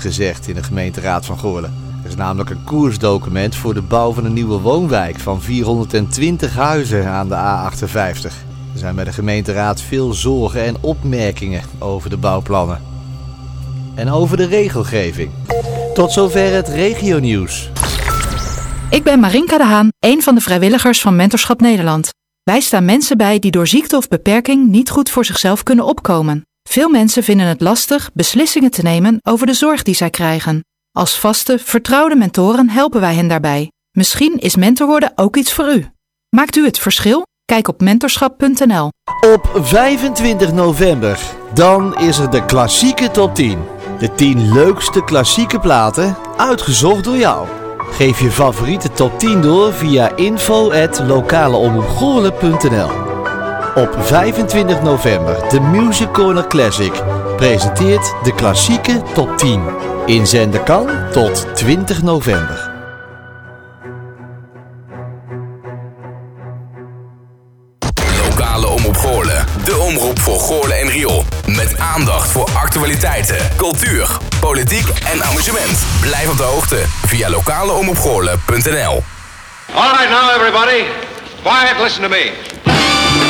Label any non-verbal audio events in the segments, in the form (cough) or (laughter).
gezegd in de gemeenteraad van Goorlen. Er is namelijk een koersdocument voor de bouw van een nieuwe woonwijk van 420 huizen aan de A58. Er zijn bij de gemeenteraad veel zorgen en opmerkingen over de bouwplannen. En over de regelgeving. Tot zover het regionieuws. Ik ben Marinka de Haan, een van de vrijwilligers van Mentorschap Nederland. Wij staan mensen bij die door ziekte of beperking niet goed voor zichzelf kunnen opkomen. Veel mensen vinden het lastig beslissingen te nemen over de zorg die zij krijgen. Als vaste, vertrouwde mentoren helpen wij hen daarbij. Misschien is mentor worden ook iets voor u. Maakt u het verschil? Kijk op mentorschap.nl. Op 25 november, dan is er de klassieke top 10. De 10 leukste klassieke platen, uitgezocht door jou. Geef je favoriete top 10 door via info.lokaleomroepgoorlen.nl Op 25 november, de Music Corner Classic presenteert de klassieke top 10. Inzenden kan tot 20 november. Lokale Omroep Goorlen. De omroep voor Goorlen en Riool. Met aandacht voor actualiteiten, cultuur, politiek en amusement. Blijf op de hoogte via lokaleomroepgoorlen.nl All right, now, everybody. Quiet, listen to me.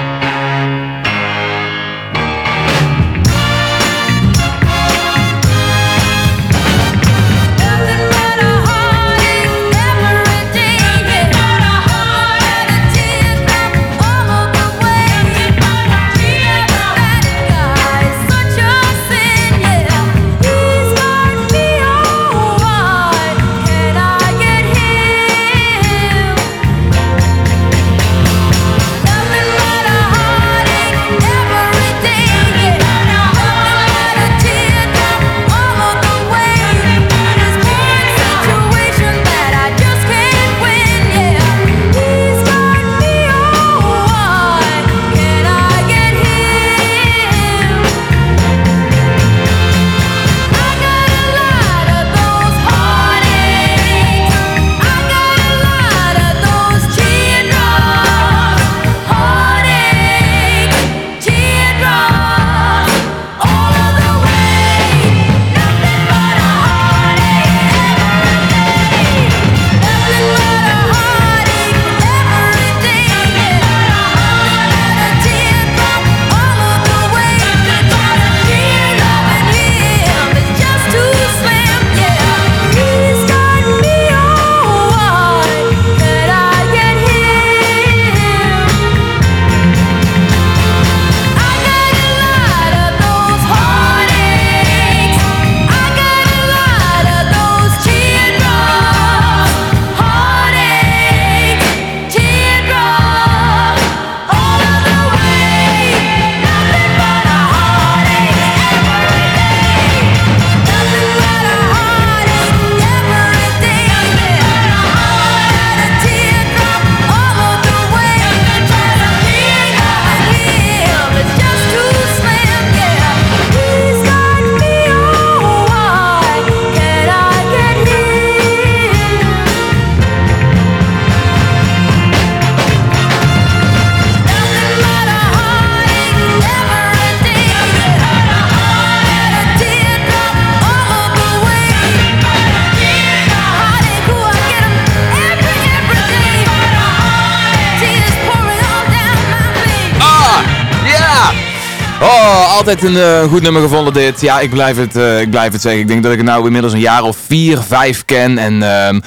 Altijd een eh, goed nummer gevonden dit. Ja, ik blijf, het, eh, ik blijf het zeggen. Ik denk dat ik het nou inmiddels een jaar of vier, vijf ken. En ehm,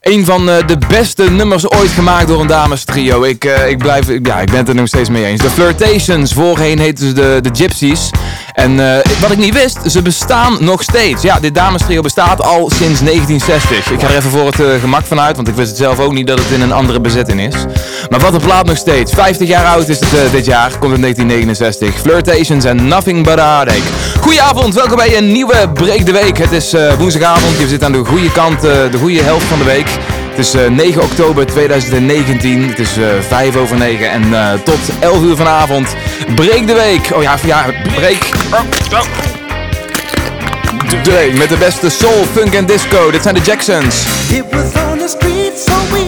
Een van eh, de beste nummers ooit gemaakt door een dames trio. Ik, ik, blijf, ja, ik ben het er nog steeds mee eens. De Flirtations, voorheen heten ze de, de Gypsies. En uh, wat ik niet wist, ze bestaan nog steeds. Ja, dit dames trio bestaat al sinds 1960. Ik ga er even voor het gemak vanuit, want ik wist het zelf ook niet dat het in een andere bezetting is. Maar wat een plaat nog steeds. 50 jaar oud is het dit jaar, komt in 1969. Flirtations en Nothing But a Heartache. Goedenavond, welkom bij een nieuwe Break de Week. Het is woensdagavond, je zit aan de goede kant, de goede helft van de week. Het is uh, 9 oktober 2019. Het is uh, 5 over 9 en uh, tot 11 uur vanavond. Breek de week. Oh ja, ja, break. De week met de beste soul, funk en disco. Dit zijn de Jacksons. It was on the street so evil.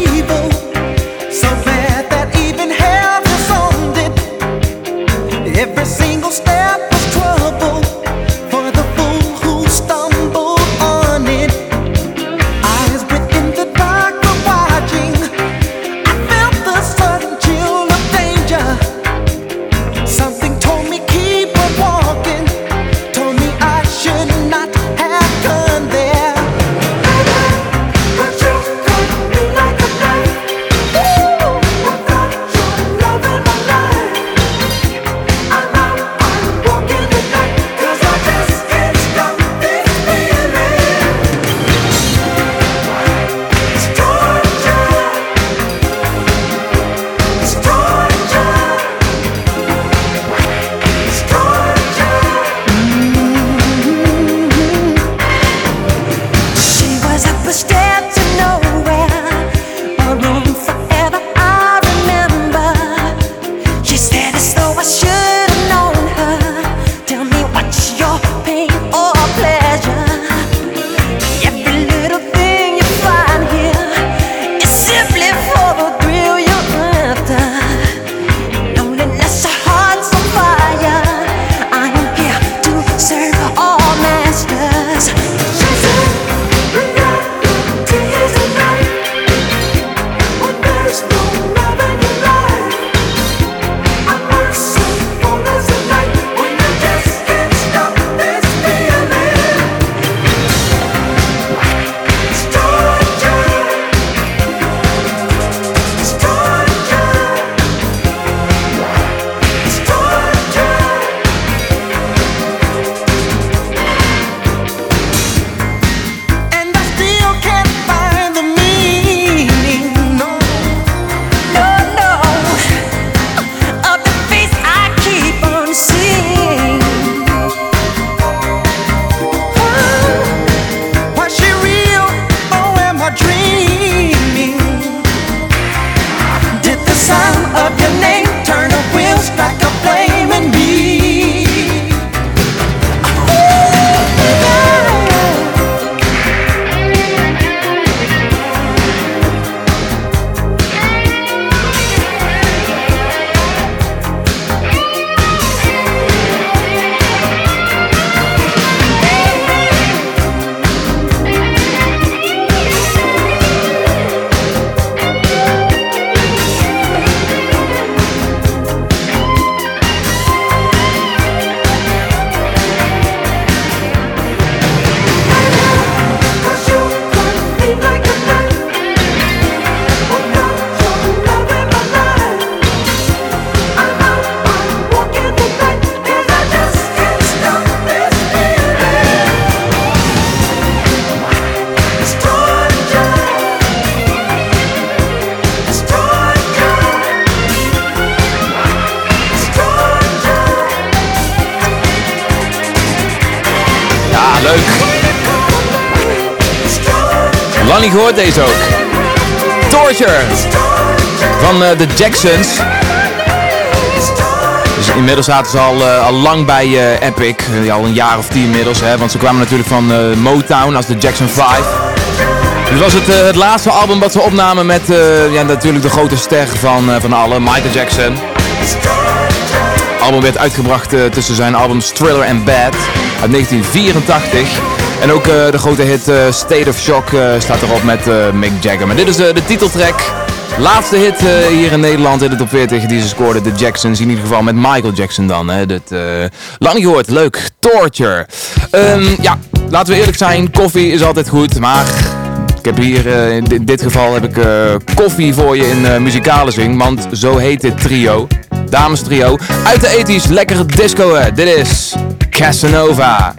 Jacksons. Dus inmiddels zaten ze al, eh, al lang bij eh, Epic. Eh, al een jaar of tien inmiddels. Hè, want ze kwamen natuurlijk van Motown als de Jackson 5. Dit was het, het laatste album wat ze opnamen met ja, natuurlijk de grote ster van, van alle, Michael Jackson. Het album werd uitgebracht tussen zijn albums Thriller and Bad uit 1984. En ook de grote hit State of Shock staat erop met Mick Jagger. Maar dit is de titeltrack. Laatste hit eh, hier in Nederland in de top 40 die ze scoorden. De Jacksons, in ieder geval met Michael Jackson dan. Hè. Dit, eh, lang niet gehoord, leuk. Torture. Ehm, ja, laten we eerlijk zijn. Koffie is altijd goed, maar Ik heb hier, in dit geval heb ik koffie voor je in muzikale zin, want zo heet dit trio. Dames trio uit de 80s, lekkere disco. Dit is Casanova.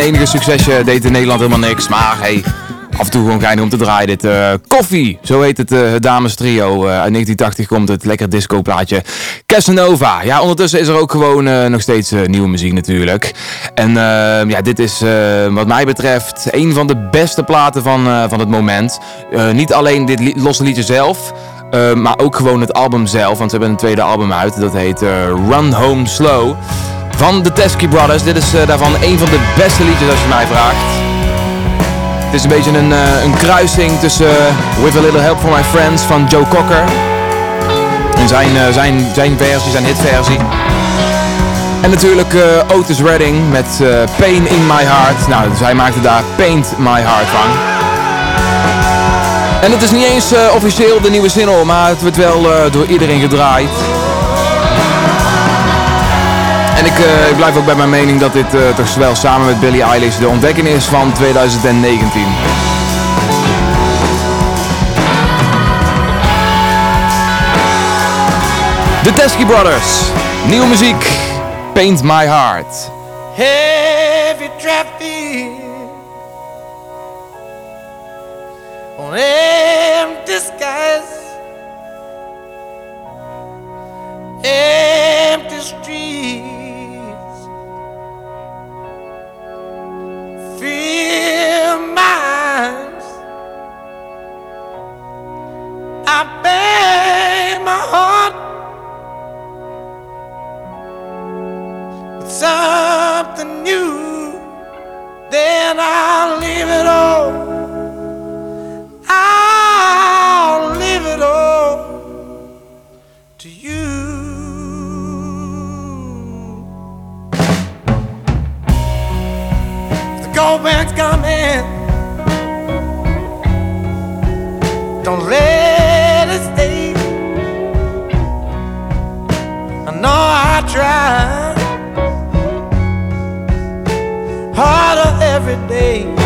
Enige succesje deed in Nederland helemaal niks. Maar hey, af en toe gewoon geinig om te draaien. Dit eh, Koffie, zo heet het, eh, het dames trio. Eh, uit 1980 komt het lekker disco plaatje Casanova. Ja, ondertussen is er ook gewoon eh, nog steeds eh, nieuwe muziek natuurlijk. En eh, ja, dit is eh, wat mij betreft een van de beste platen van, eh, van het moment. Eh, niet alleen dit losse liedje zelf... eh, maar ook gewoon het album zelf, want ze hebben een tweede album uit. Dat heet eh, Run Home Slow van de Teskey Brothers. Dit is eh, daarvan een van de beste liedjes als je mij vraagt. Het is een beetje een, eh, een kruising tussen eh, With a Little Help from My Friends van Joe Cocker. En zijn, zijn, zijn versie, zijn hitversie. En natuurlijk Otis Redding met Pain in My Heart. Nou, zij maakte daar Paint My Heart van. En het is niet eens officieel de nieuwe single, maar het wordt wel door iedereen gedraaid. En ik, eh, ik blijf ook bij mijn mening dat dit eh, toch wel samen met Billie Eilish de ontdekking is van 2019. De Teskey Brothers. Nieuwe muziek. Paint My Heart. heavy traffic Gold coming, don't let it stay. I know I try harder every day.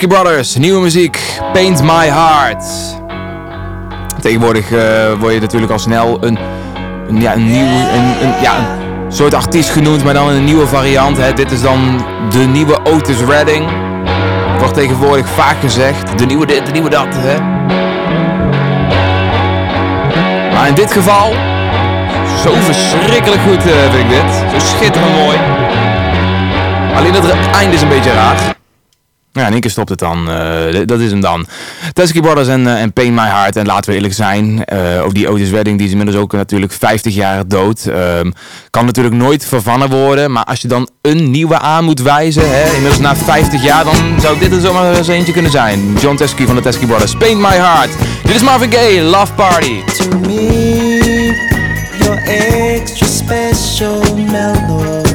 Brothers, nieuwe muziek, Paint My Heart. Tegenwoordig eh, word je natuurlijk al snel een, ja, een, nieuw, een, een, ja, een soort artiest genoemd, maar dan een nieuwe variant. Hè. Dit is dan de nieuwe Otis Redding. Wordt tegenwoordig vaak gezegd, de nieuwe dit, de nieuwe dat. Hè. Maar in dit geval, zo verschrikkelijk goed eh, vind ik dit. Zo schitterend mooi. Alleen het einde is een beetje raar. Ja, in één keer stopt het dan. eh, dat is hem dan. Teskey Brothers en, eh, en Pain My Heart. En laten we eerlijk zijn, ook die Otis Redding, die is inmiddels ook natuurlijk 50 jaar dood. Ehm, kan natuurlijk nooit vervangen worden. Maar als je dan een nieuwe aan moet wijzen, hè, inmiddels na 50 jaar, dan zou dit er zomaar eens eentje kunnen zijn. John Teskey van de Teskey Brothers. Paint My Heart. Dit is Marvin Gaye, Love Party. To me, you're extra special, mellow.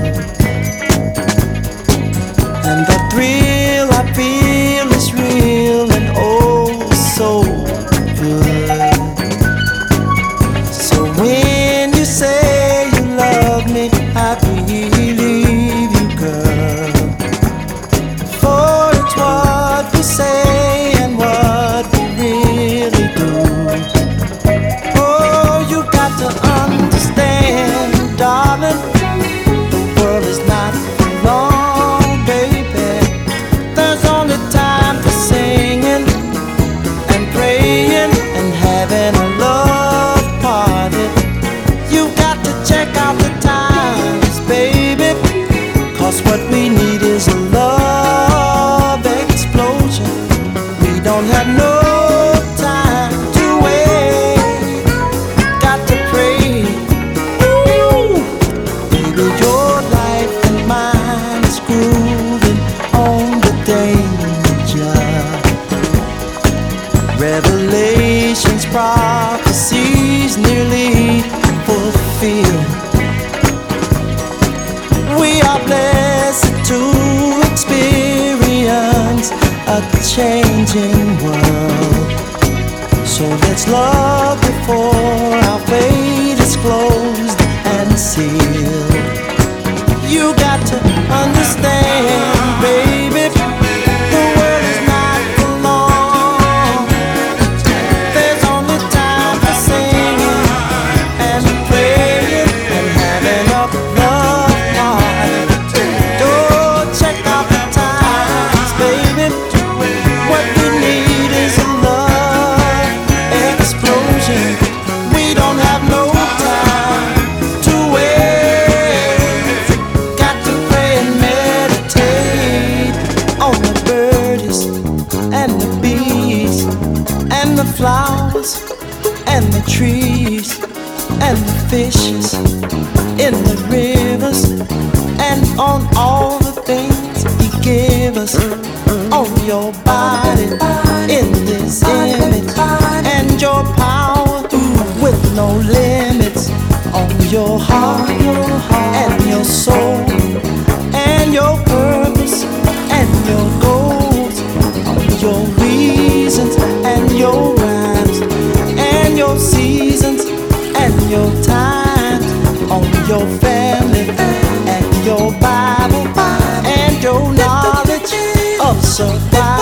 Your heart and your soul and your purpose and your goals your reasons and your rhymes and your seasons and your times on your family and your Bible and your knowledge of survival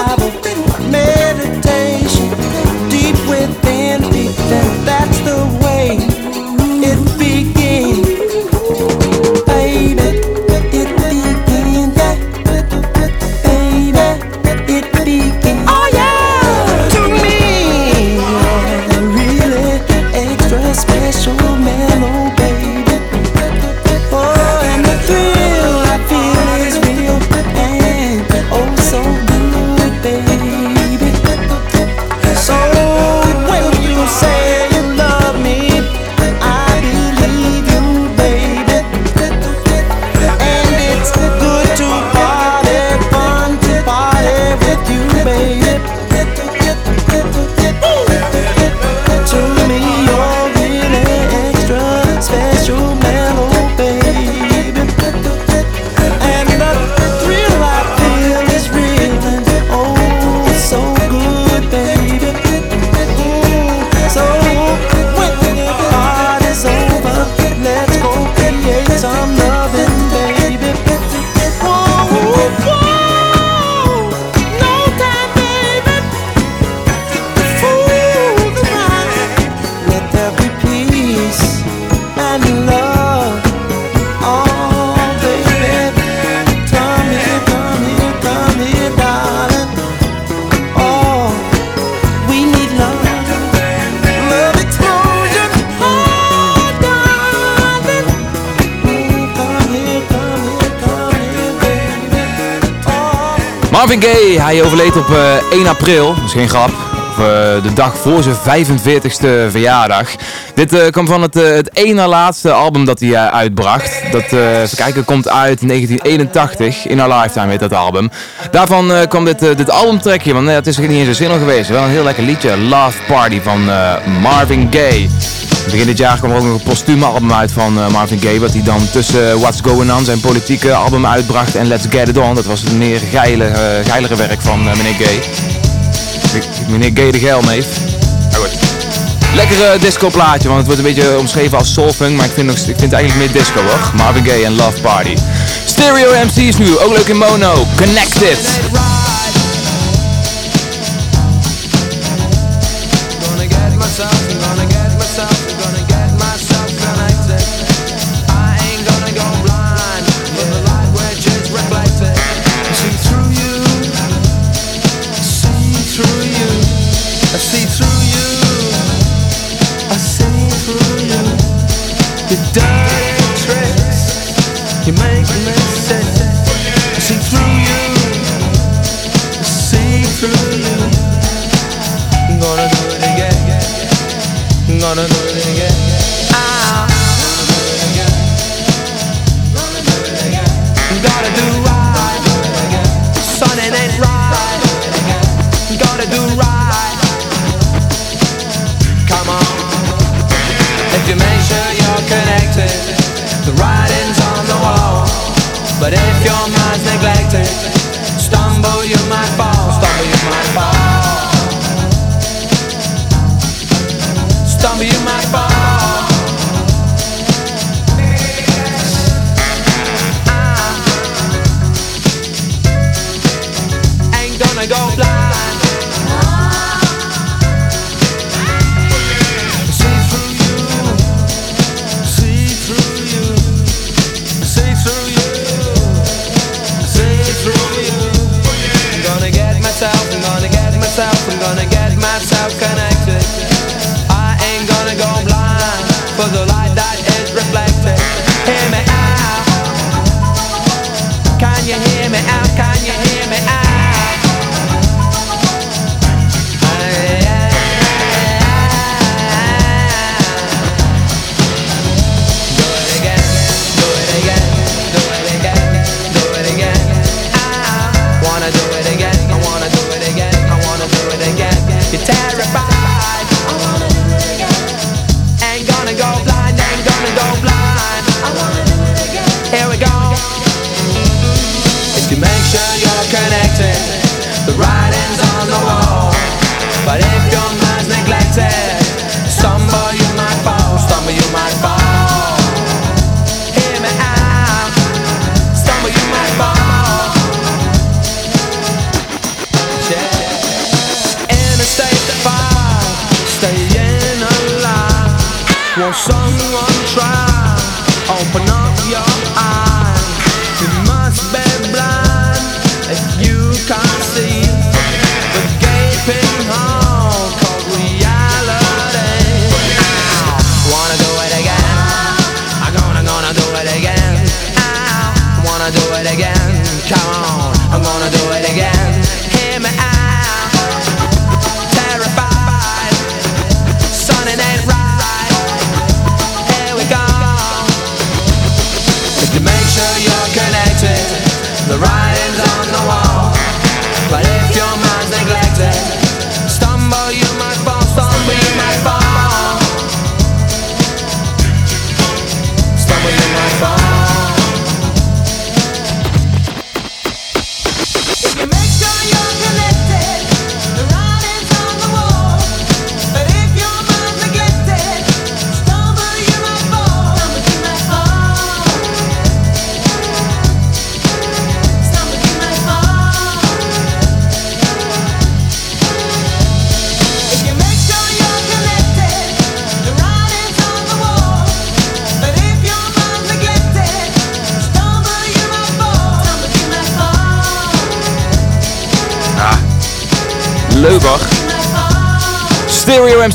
op eh, 1 april, dat is geen grap. Eh, de dag voor zijn 45ste verjaardag. Dit eh, kwam van het, eh, het één na laatste album dat hij eh, uitbracht. Dat, eh even kijken, komt uit 1981. In Our Lifetime heet dat album. Daarvan eh, kwam dit, eh, dit albumtrekje, want eh, het is niet eens een single geweest. Wel een heel lekker liedje, Love Party van eh, Marvin Gaye. Begin dit jaar kwam er ook nog een postuum album uit van eh, Marvin Gaye. Wat hij dan tussen What's Going On, zijn politieke album uitbracht, en Let's Get It On. Dat was het meer geile, eh, geilere werk van eh, meneer Gaye. Meneer Gaye de Geilmeef. Maar goed. Lekkere disco plaatje, want het wordt een beetje omschreven als soulfunk. Maar ik vind, nog, ik vind het eigenlijk meer disco hoor. Marvin Gaye en Love Party. Stereo MC's nu, ook leuk in mono. Connected.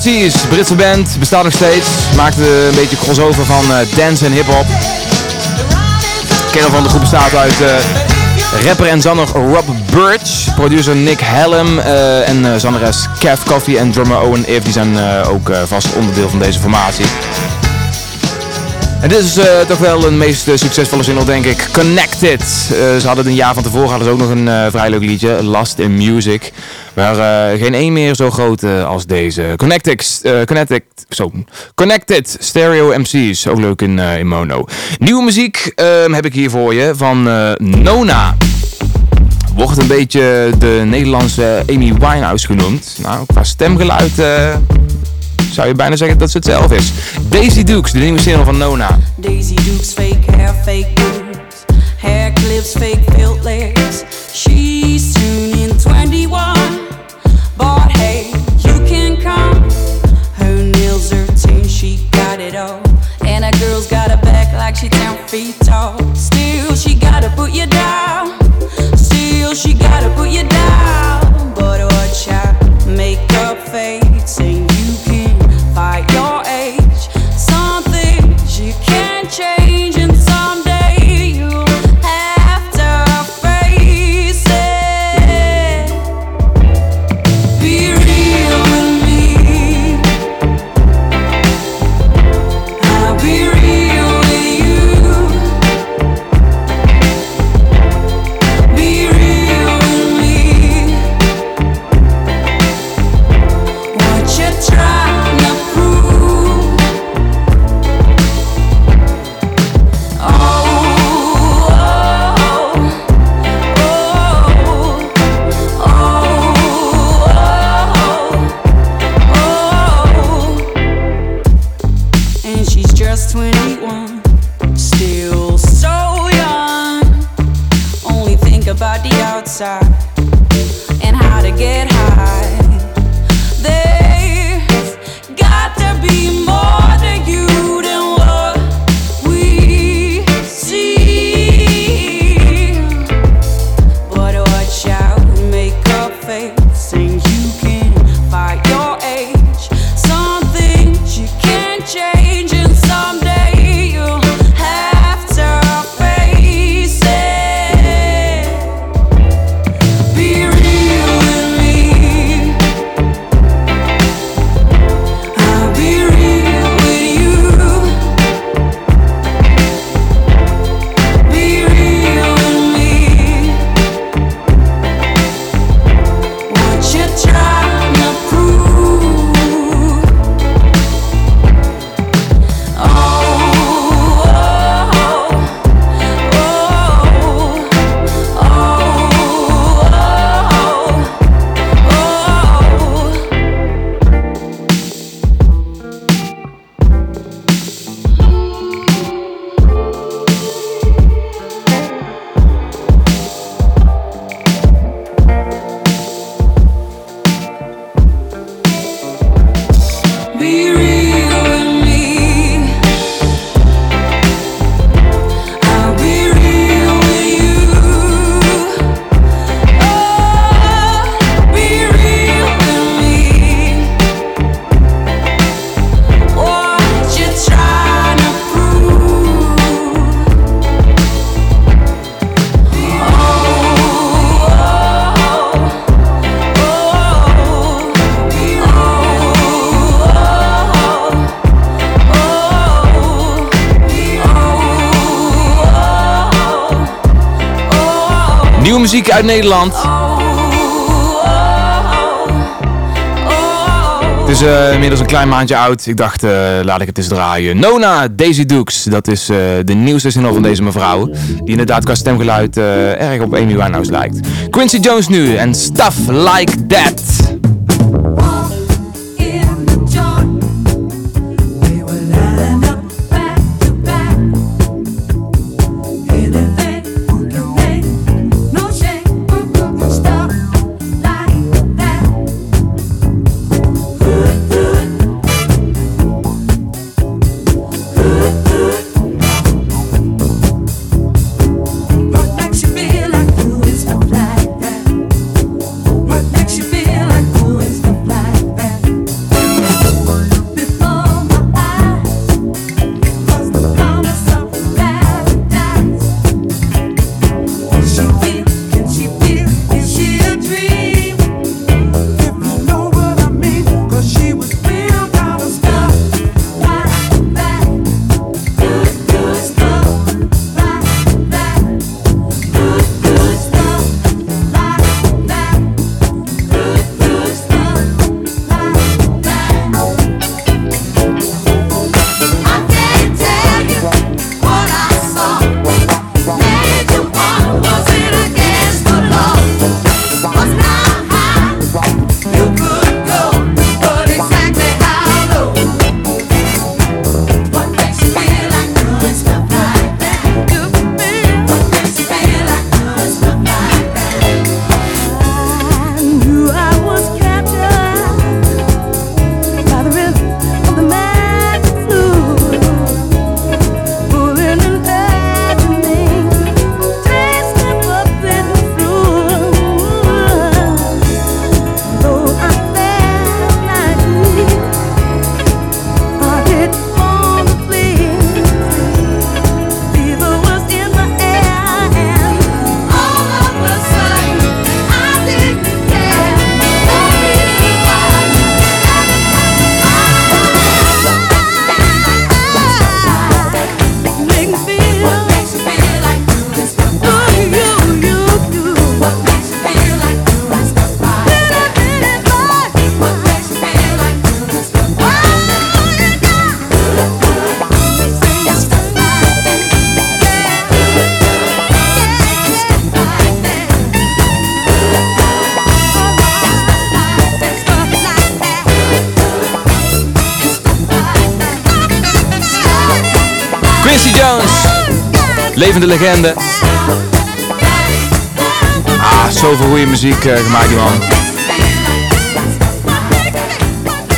MC's, Britse band, bestaat nog steeds. maakt een beetje crossover van eh, dance en hip-hop. Kern van de groep bestaat uit eh, rapper en zanger Rob Birch, producer Nick Hallam eh, en uh, zangeres Kev Coffee en drummer Owen If. Die zijn ook vast onderdeel van deze formatie. En dit is toch wel een meest succesvolle single, denk ik. Connected. ze hadden het een jaar van tevoren hadden ze ook nog een vrij leuk liedje, Last in Music. Maar eh, geen één meer zo groot eh, als deze. Connected, eh, Connected, zo, Connected Stereo MC's. Ook leuk in, in mono. Nieuwe muziek ehm, heb ik hier voor je van Nona. Wordt een beetje de Nederlandse Amy Winehouse genoemd. Nou, qua stemgeluid zou je bijna zeggen dat ze het zelf is. Daisy Dukes, de nieuwe single van Nona. Daisy Dukes, fake hair, fake. Hair clips, fake built legs. Put you down. Nederland. Het is eh, inmiddels een klein maandje oud. Ik dacht, eh, laat ik het eens draaien. Nona Daisy Dukes, dat is eh, de nieuwste single van deze mevrouw. Die inderdaad qua stemgeluid erg op Amy Winehouse lijkt. Quincy Jones nu en Stuff Like That. Levende legende. Ah, zoveel goede muziek eh, gemaakt die man.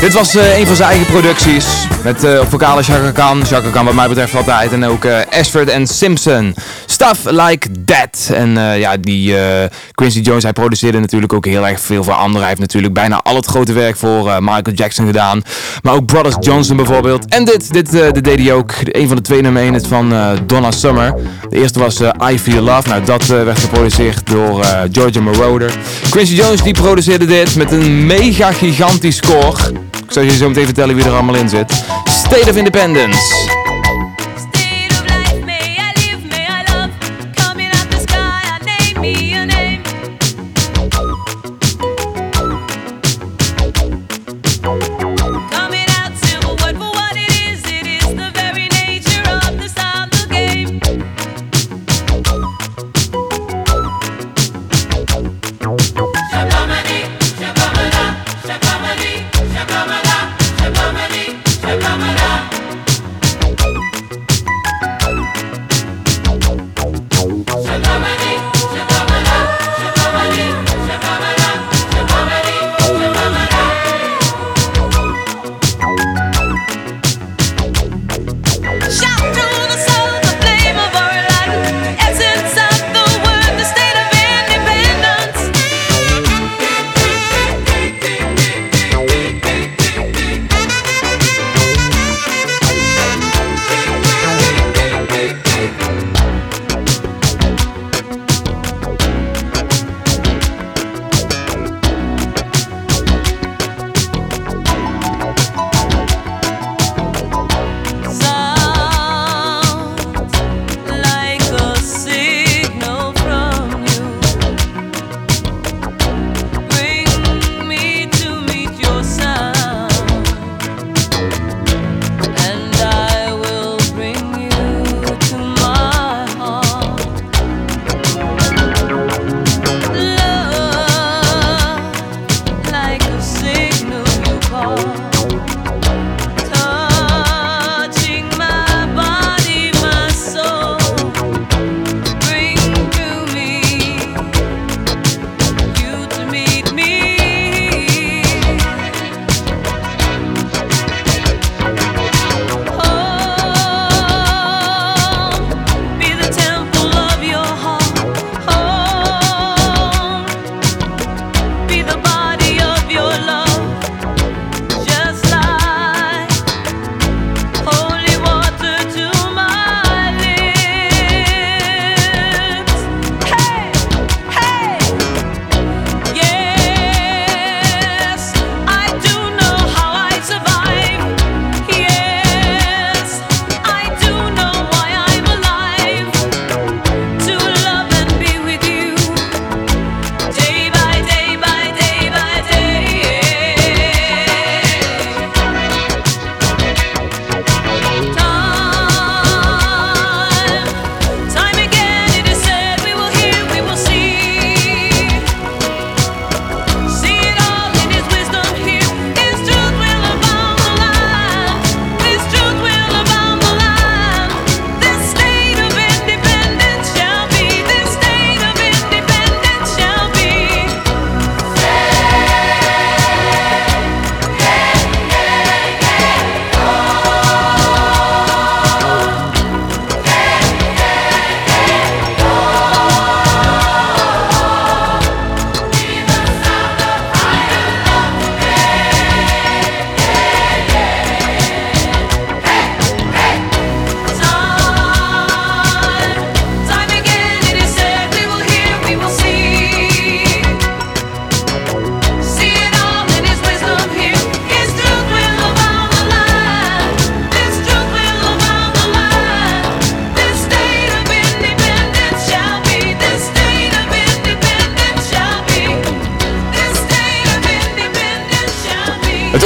Dit was eh, een van zijn eigen producties. Met eh op vocale Chaka Khan. Chaka Khan wat mij betreft altijd. En ook eh, Ashford en Simpson. Stuff Like That. En eh, ja, die eh, Quincy Jones, hij produceerde natuurlijk ook heel erg veel voor anderen. Hij heeft natuurlijk bijna al het grote werk voor eh, Michael Jackson gedaan. Maar ook Brothers Johnson bijvoorbeeld. En dit, dit, eh, dit deed hij ook. Een van de twee nummer 1 is van eh, Donna Summer. De eerste was eh, I Feel Love. Nou, dat eh, werd geproduceerd door eh Georgia Moroder. Quincy Jones die produceerde dit met een mega gigantisch score. Ik zal je zo meteen vertellen wie er allemaal in zit. State of Independence.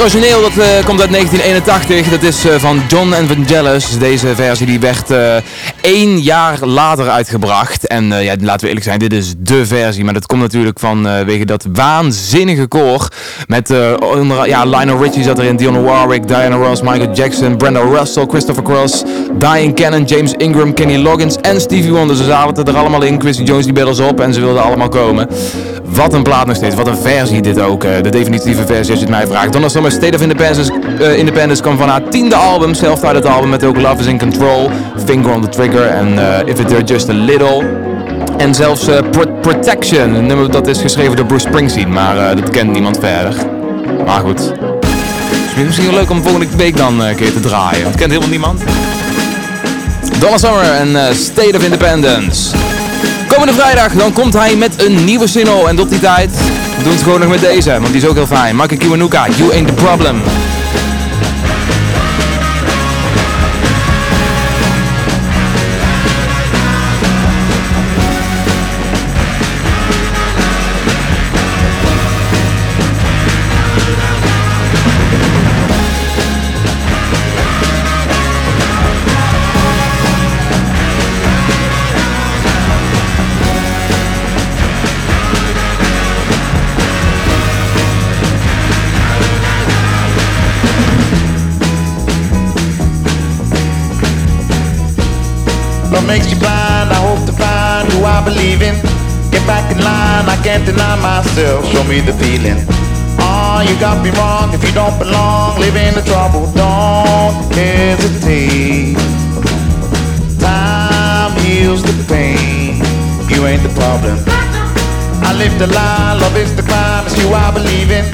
Origineel dat eh, komt uit 1981. Dat is eh, van John Evangelis. Deze versie die werd eh, één jaar later uitgebracht. En ja, laten we eerlijk zijn, dit is de versie. Maar dat komt natuurlijk vanwege dat waanzinnige koor. Met onder, ja, Lionel Richie zat erin, Dionne Warwick, Diana Ross, Michael Jackson, Brenda Russell, Christopher Cross, Diane Cannon, James Ingram, Kenny Loggins en Stevie Wonder. Ze zaten er allemaal in. Quincy Jones die bellen ze op en ze wilden allemaal komen. Wat een plaat nog steeds. Wat een versie dit ook. eh, de definitieve versie als je het mij vraagt. Donna Summer State of Independence, eh, Independence kwam van haar tiende album. Zelf uit het album met ook Love is in Control, Finger on the Trigger en eh, If It Were Just a Little. En zelfs Pro- Protection, een nummer dat is geschreven door Bruce Springsteen. Maar dat kent niemand verder. Maar goed. Is misschien leuk om volgende week dan een keer te draaien. Want kent helemaal niemand. Donna Summer en State of Independence. Komende vrijdag dan komt hij met een nieuwe single. En tot die tijd doen we het gewoon nog met deze. Want die is ook heel fijn. Michael Kiwanuka, You Ain't The Problem. Makes you blind? I hope to find who I believe in. Get back in line, I can't deny myself. Show me the feeling. Oh, you got me wrong if you don't belong. Live in the trouble, don't hesitate. Time heals the pain. You ain't the problem. I live the lie, love is the crime. It's you I believe in.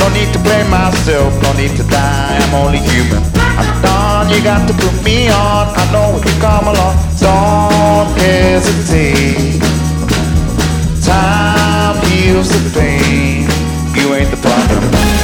No need to blame myself, no need to die. I'm only human. I'm done, you got to put me on. I know if you come along, don't hesitate. Time heals the pain. You ain't the problem.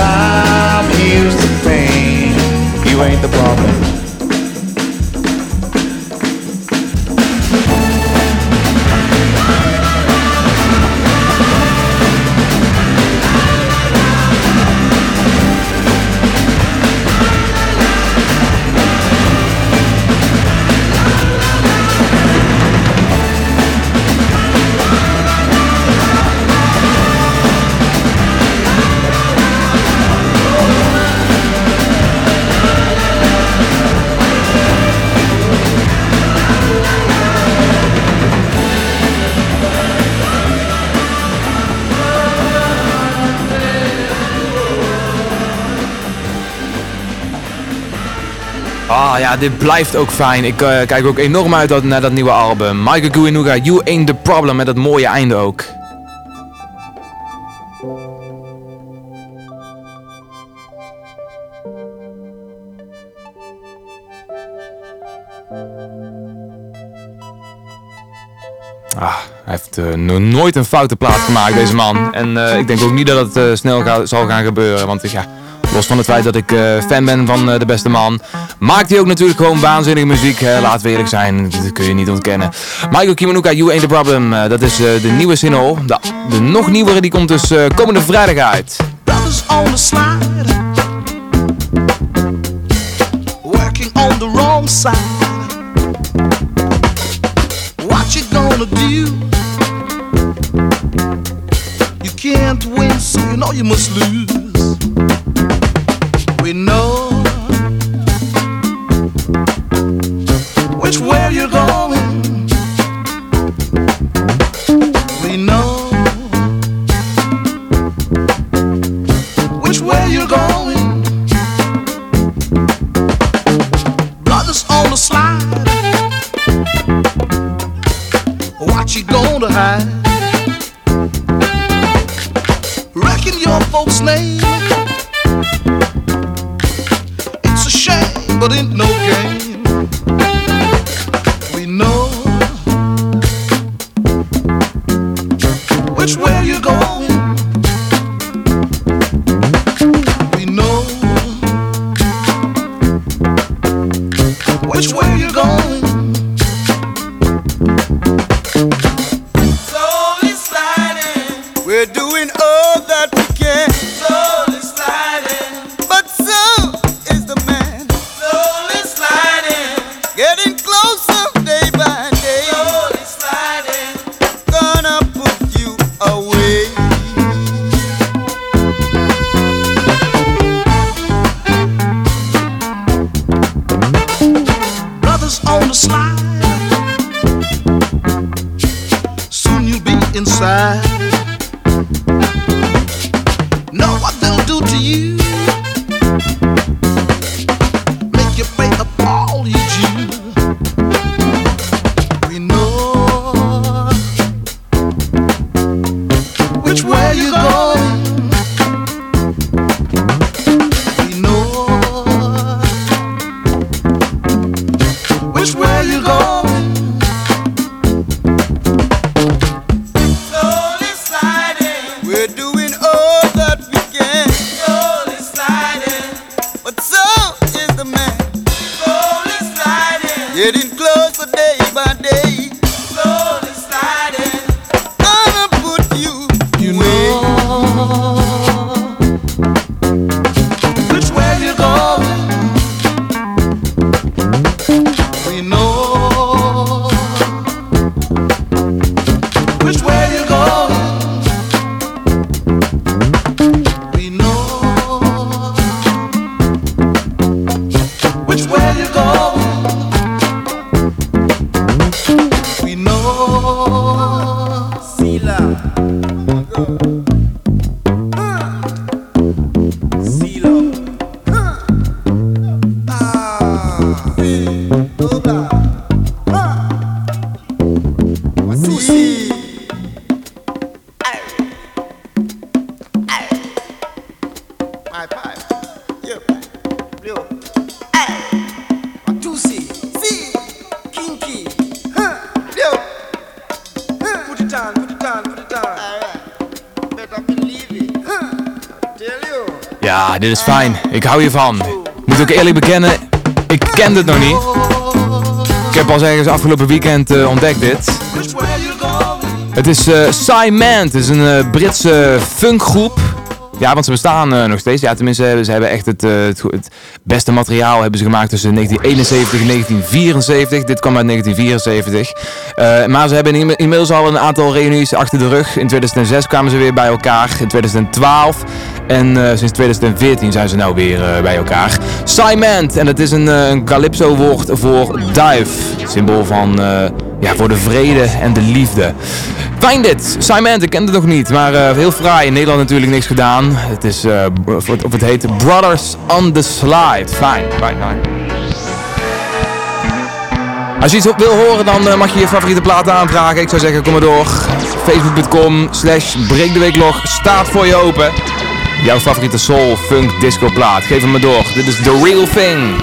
Time heals the pain. You ain't the problem. Ah ja, dit blijft ook fijn. Ik eh, kijk ook enorm uit naar dat nieuwe album. Michael Kiwanuka, You Ain't The Problem. Met dat mooie einde ook. Ah, hij heeft eh, nooit een foute plaat gemaakt, deze man. En eh, ik denk ook niet dat het snel zal gaan gebeuren. Want ja, los van het feit dat ik eh, fan ben van eh, de beste man, maakt hij ook natuurlijk gewoon waanzinnige muziek. Laten we eerlijk zijn, dat kun je niet ontkennen. Michael Kiwanuka, You Ain't The Problem. eh, dat is de nieuwe single. De, de nog nieuwere die komt dus komende vrijdag uit. Brothers on the slide, working on the wrong side. What you gonna do? You can't win, so you know you must lose. We know Ja, dit is fijn. Ik hou hiervan. Moet ook eerlijk bekennen, ik kende het nog niet. Ik heb pas ergens afgelopen weekend eh, ontdekt dit. Het is eh Simon. Het is een eh, Britse funkgroep. Ja, want ze bestaan eh, nog steeds. Ja, tenminste, ze hebben echt het, eh, het, beste materiaal hebben ze gemaakt tussen 1971 en 1974. Dit kwam uit 1974. Eh, maar ze hebben inmi- inmiddels al een aantal reunies achter de rug. In 2006 kwamen ze weer bij elkaar. In 2012. En sinds 2014 zijn ze nou weer bij elkaar. Cement. En dat is een, een calypso woord voor duif. Symbool van, ja, voor de vrede en de liefde. Fijn dit. Cement, ik ken het nog niet. Maar eh, heel fraai. In Nederland natuurlijk niks gedaan. Het is, eh, of het- heet Brothers on the Slide. Fijn, fijn, fijn. Als je iets wil horen, dan eh, mag je je favoriete platen aanvragen. Ik zou zeggen, kom maar door. Facebook.com slash breekdeweeklog staat voor je open. Jouw favoriete soul, funk, disco plaat. Geef hem maar door. Dit is The Real Thing.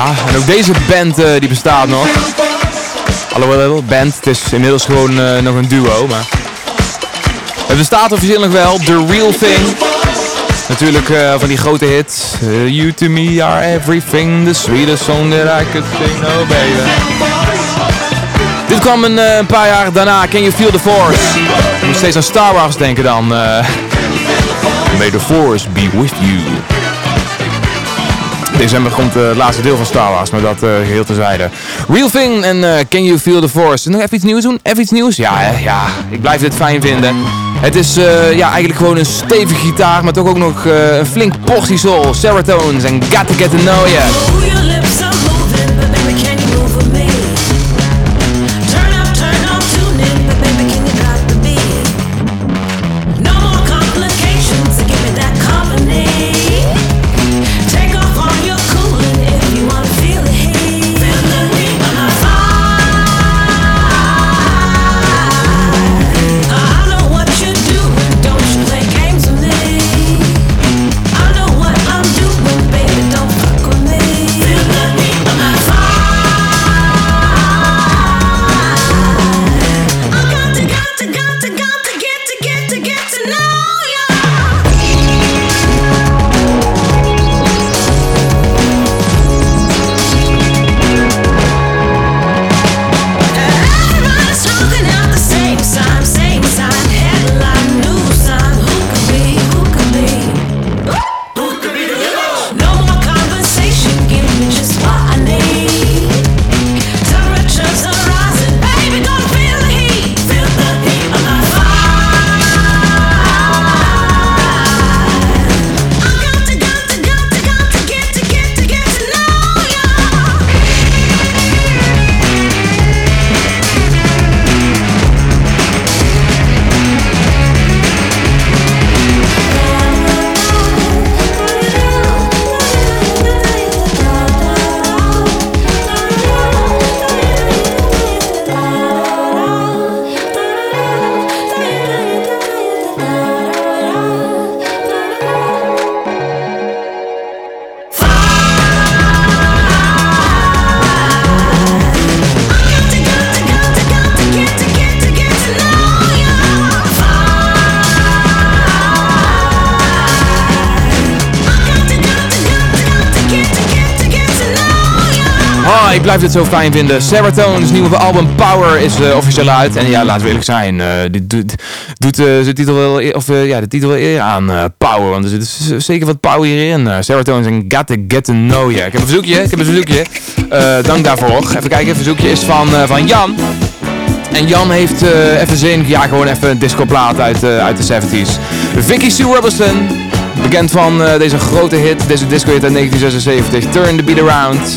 Ja, en ook deze band eh, die bestaat nog. Alhoewel, band, het is inmiddels gewoon eh, nog een duo, maar... Het bestaat officieel nog wel, The Real Thing. Natuurlijk eh, van die grote hits. You to me are everything, the sweetest song that I could sing, oh baby. Dit kwam een, een paar jaar daarna, Can You Feel the Force? Je moet steeds aan Star Wars denken dan. May the Force be with you. December komt eh, het laatste deel van Star Wars, maar dat eh geheel terzijde. Real Thing en eh, Can You Feel the Force. Nog even iets nieuws doen? Even iets nieuws? Ja, hè? ja, ik blijf dit fijn vinden. Het is ja, eigenlijk gewoon een stevige gitaar, maar toch ook nog een flink portie soul. Serotones en Got to Get to Know Ya. Zo fijn vinden. Serotone's nieuwe album Power is eh, officieel uit. En ja, laten we eerlijk zijn. eh, dit doet, doet eh, titel wel, eer- of, ja, de titel wel eer aan Power. Want er zit zeker wat power hierin. Uh, Serotone's en Got to Get to Know Ya. Ik heb een verzoekje. Ik heb een verzoekje. Dank daarvoor. Even kijken. Het verzoekje is van, van Jan. En Jan heeft even zin. Ja, gewoon even een discoplaat uit, uit de 70s. Vicky Sue Robinson. Bekend van deze grote hit, deze disco hit uit 1976. Turn the Beat Around.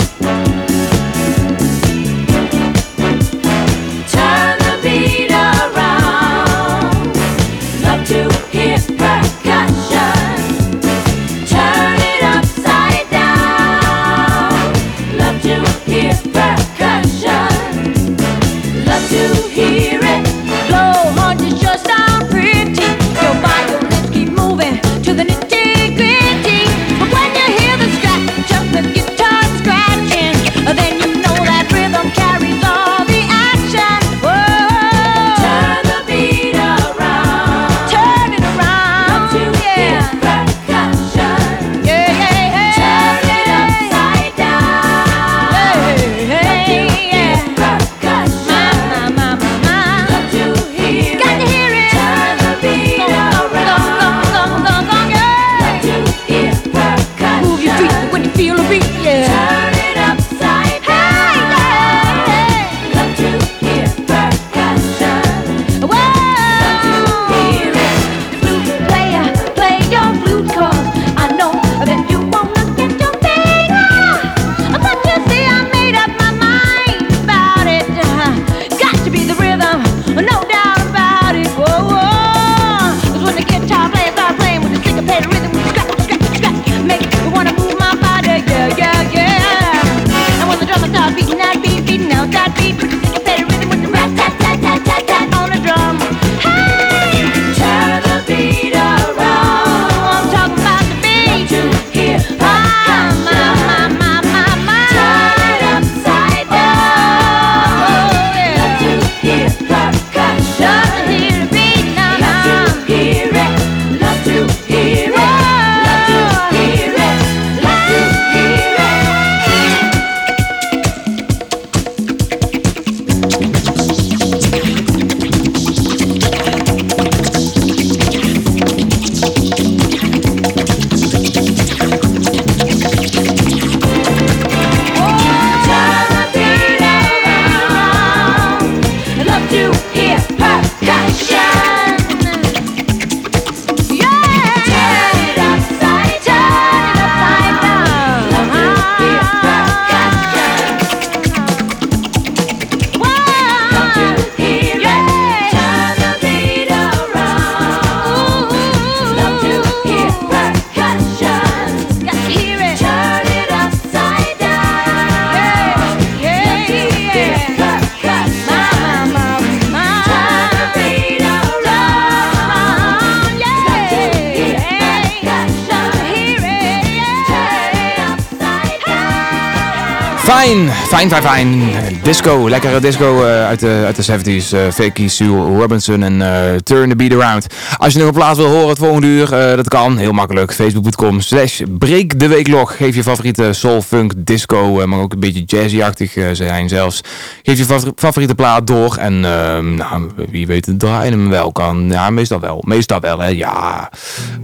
Fijn, fijn, fijn. Disco, lekkere disco uh, uit, de, uit de 70s. Uh, Fakey, Sue Robinson en uh, Turn the Beat Around. Als je nog een plaats wil horen het volgende uur, dat kan. Heel makkelijk. Facebook.com slash break de weeklog. Geef je favoriete soul, funk, disco, maar ook een beetje jazzy-achtig zijn zelfs. Geef je favoriete plaat door en ehm, nou, wie weet draaien hem wel kan. Ja, meestal wel. Meestal wel, hè. Ja,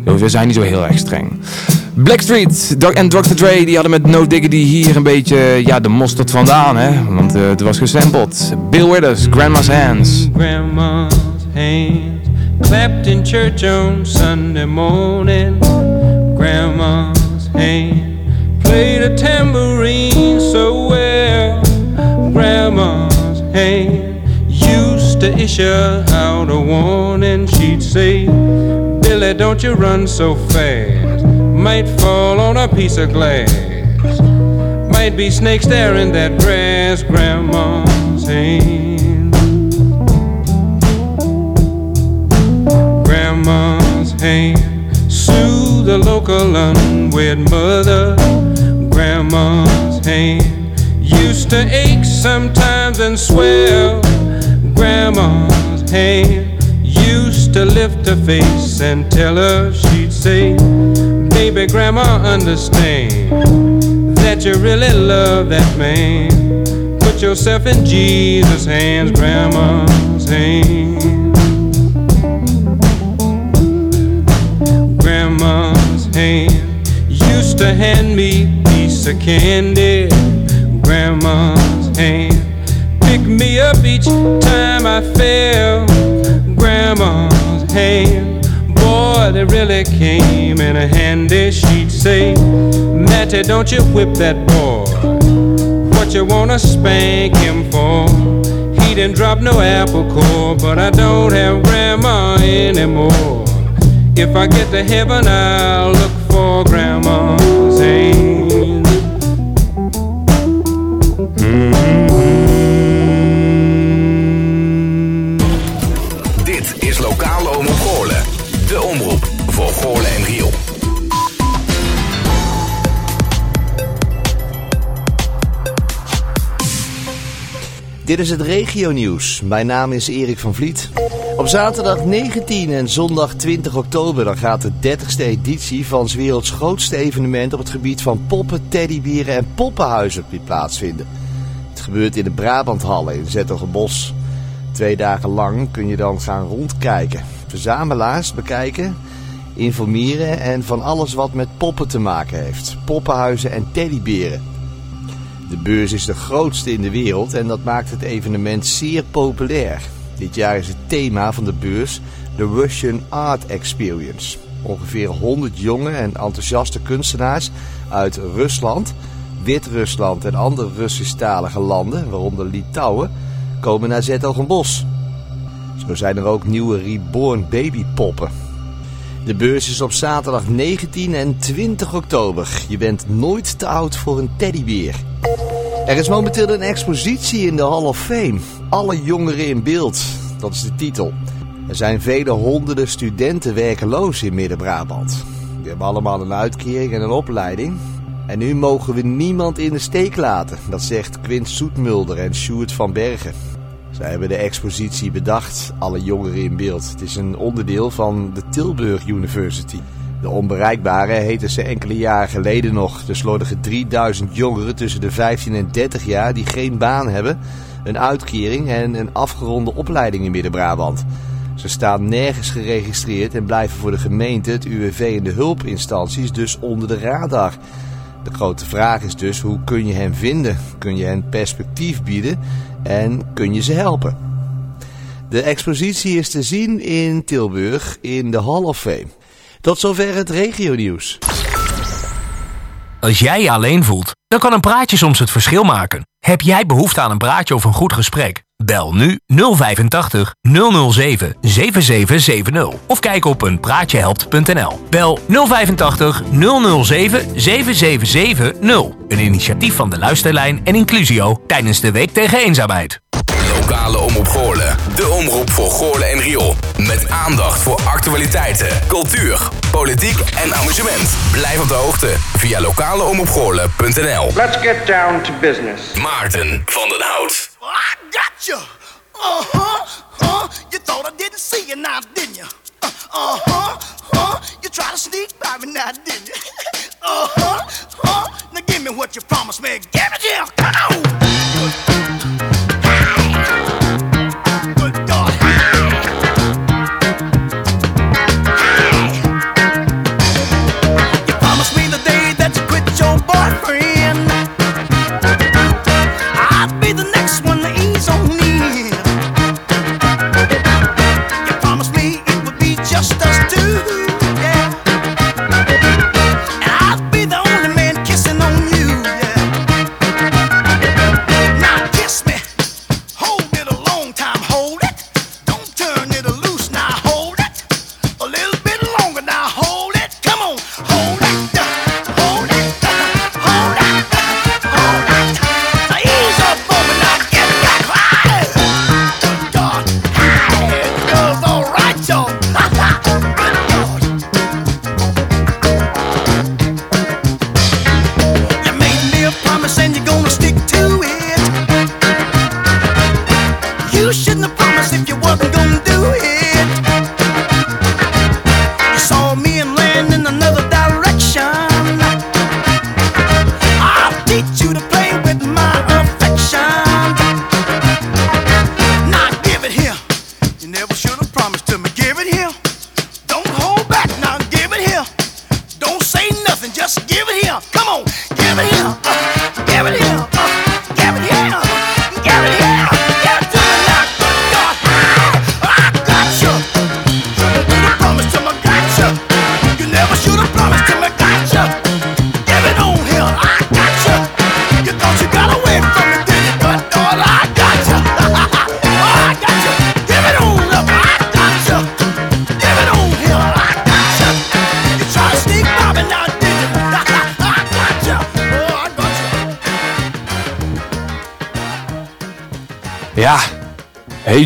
we zijn niet zo heel erg streng. Blackstreet en Dr. Dre die hadden met No Diggity hier een beetje ja, de mosterd vandaan, hè? Want uh, het was gesampled. Bill Withers, Grandma's Hands. Grandma's hands clapped in church on Sunday morning. Grandma's hand played a tambourine so well. Grandma's hand used to issue out a warning. She'd say, Billy, don't you run so fast. Might fall on a piece of glass. Might be snakes there in that grass, Grandma's hand. Grandma's hand soothe the local unwed mother. Grandma's hand used to ache sometimes and swell. Grandma's hand used to lift her face and tell her she'd say, Baby, Grandma, understand that you really love that man. Put yourself in Jesus' hands, Grandma's hands. Grandma's hand used to hand me a piece of candy. Grandma's hand pick me up each time I fell. Grandma's hand, boy, they really came in a handy. She'd say, Matty, don't you whip that boy. What you wanna spank him for? He didn't drop no apple core, but I don't have grandma anymore. If I get to heaven, I'll look for grandma's Dit is het regionieuws. Mijn naam is Erik van Vliet. Op zaterdag 19 en zondag 20 oktober dan gaat de 30ste editie van 's werelds grootste evenement op het gebied van poppen, teddybieren en poppenhuizen plaatsvinden. Het gebeurt in de Brabanthallen in Zettelgebos. Twee dagen lang kun je dan gaan rondkijken, verzamelaars bekijken, informeren en van alles wat met poppen te maken heeft. Poppenhuizen en teddyberen. De beurs is de grootste in de wereld en dat maakt het evenement zeer populair. Dit jaar is het thema van de beurs de Russian Art Experience. Ongeveer 100 jonge en enthousiaste kunstenaars uit Rusland, Wit-Rusland en andere Russisch-talige landen, waaronder Litouwen, komen naar Zettelgenbos. Zo zijn er ook nieuwe reborn babypoppen. De beurs is op zaterdag 19 en 20 oktober. Je bent nooit te oud voor een teddybeer. Er is momenteel een expositie in de Hall of Fame. Alle jongeren in beeld. Dat is de titel. Er zijn vele honderden studenten werkeloos in Midden-Brabant. Die hebben allemaal een uitkering en een opleiding. En nu mogen we niemand in de steek laten. Dat zegt Quint Soetmulder en Sjoerd van Bergen. Zij hebben de expositie bedacht, alle jongeren in beeld. Het is een onderdeel van de Tilburg University. De onbereikbare heten ze enkele jaren geleden nog. De slordige 3000 jongeren tussen de 15 en 30 jaar die geen baan hebben, een uitkering en een afgeronde opleiding in Midden-Brabant. Ze staan nergens geregistreerd en blijven voor de gemeente, het UWV en de hulpinstanties dus onder de radar. De grote vraag is dus hoe kun je hen vinden? Kun je hen perspectief bieden en kun je ze helpen? De expositie is te zien in Tilburg in de Hall of Fame. Tot zover het regionieuws. Als jij je alleen voelt, dan kan een praatje soms het verschil maken. Heb jij behoefte aan een praatje of een goed gesprek? Bel nu 085 007 7770 of kijk op een praatjehelpt.nl. Bel 085 007 7770. Een initiatief van de Luisterlijn en Inclusio tijdens de Week tegen Eenzaamheid. Lokale Goorle. De omroep voor Goorle en Riool. Met aandacht voor actualiteiten, cultuur, politiek en amusement. Blijf op de hoogte via lokaleomroepgoorle.nl Let's get down to business. Maarten van den Hout. Oh, I got you. Uh-huh, uh, you thought I didn't see you now, didn't you? Uh-huh, uh, you tried to sneak by me now, didn't you? (laughs) uh-huh, uh, now give me what you promised me. Give it you come on!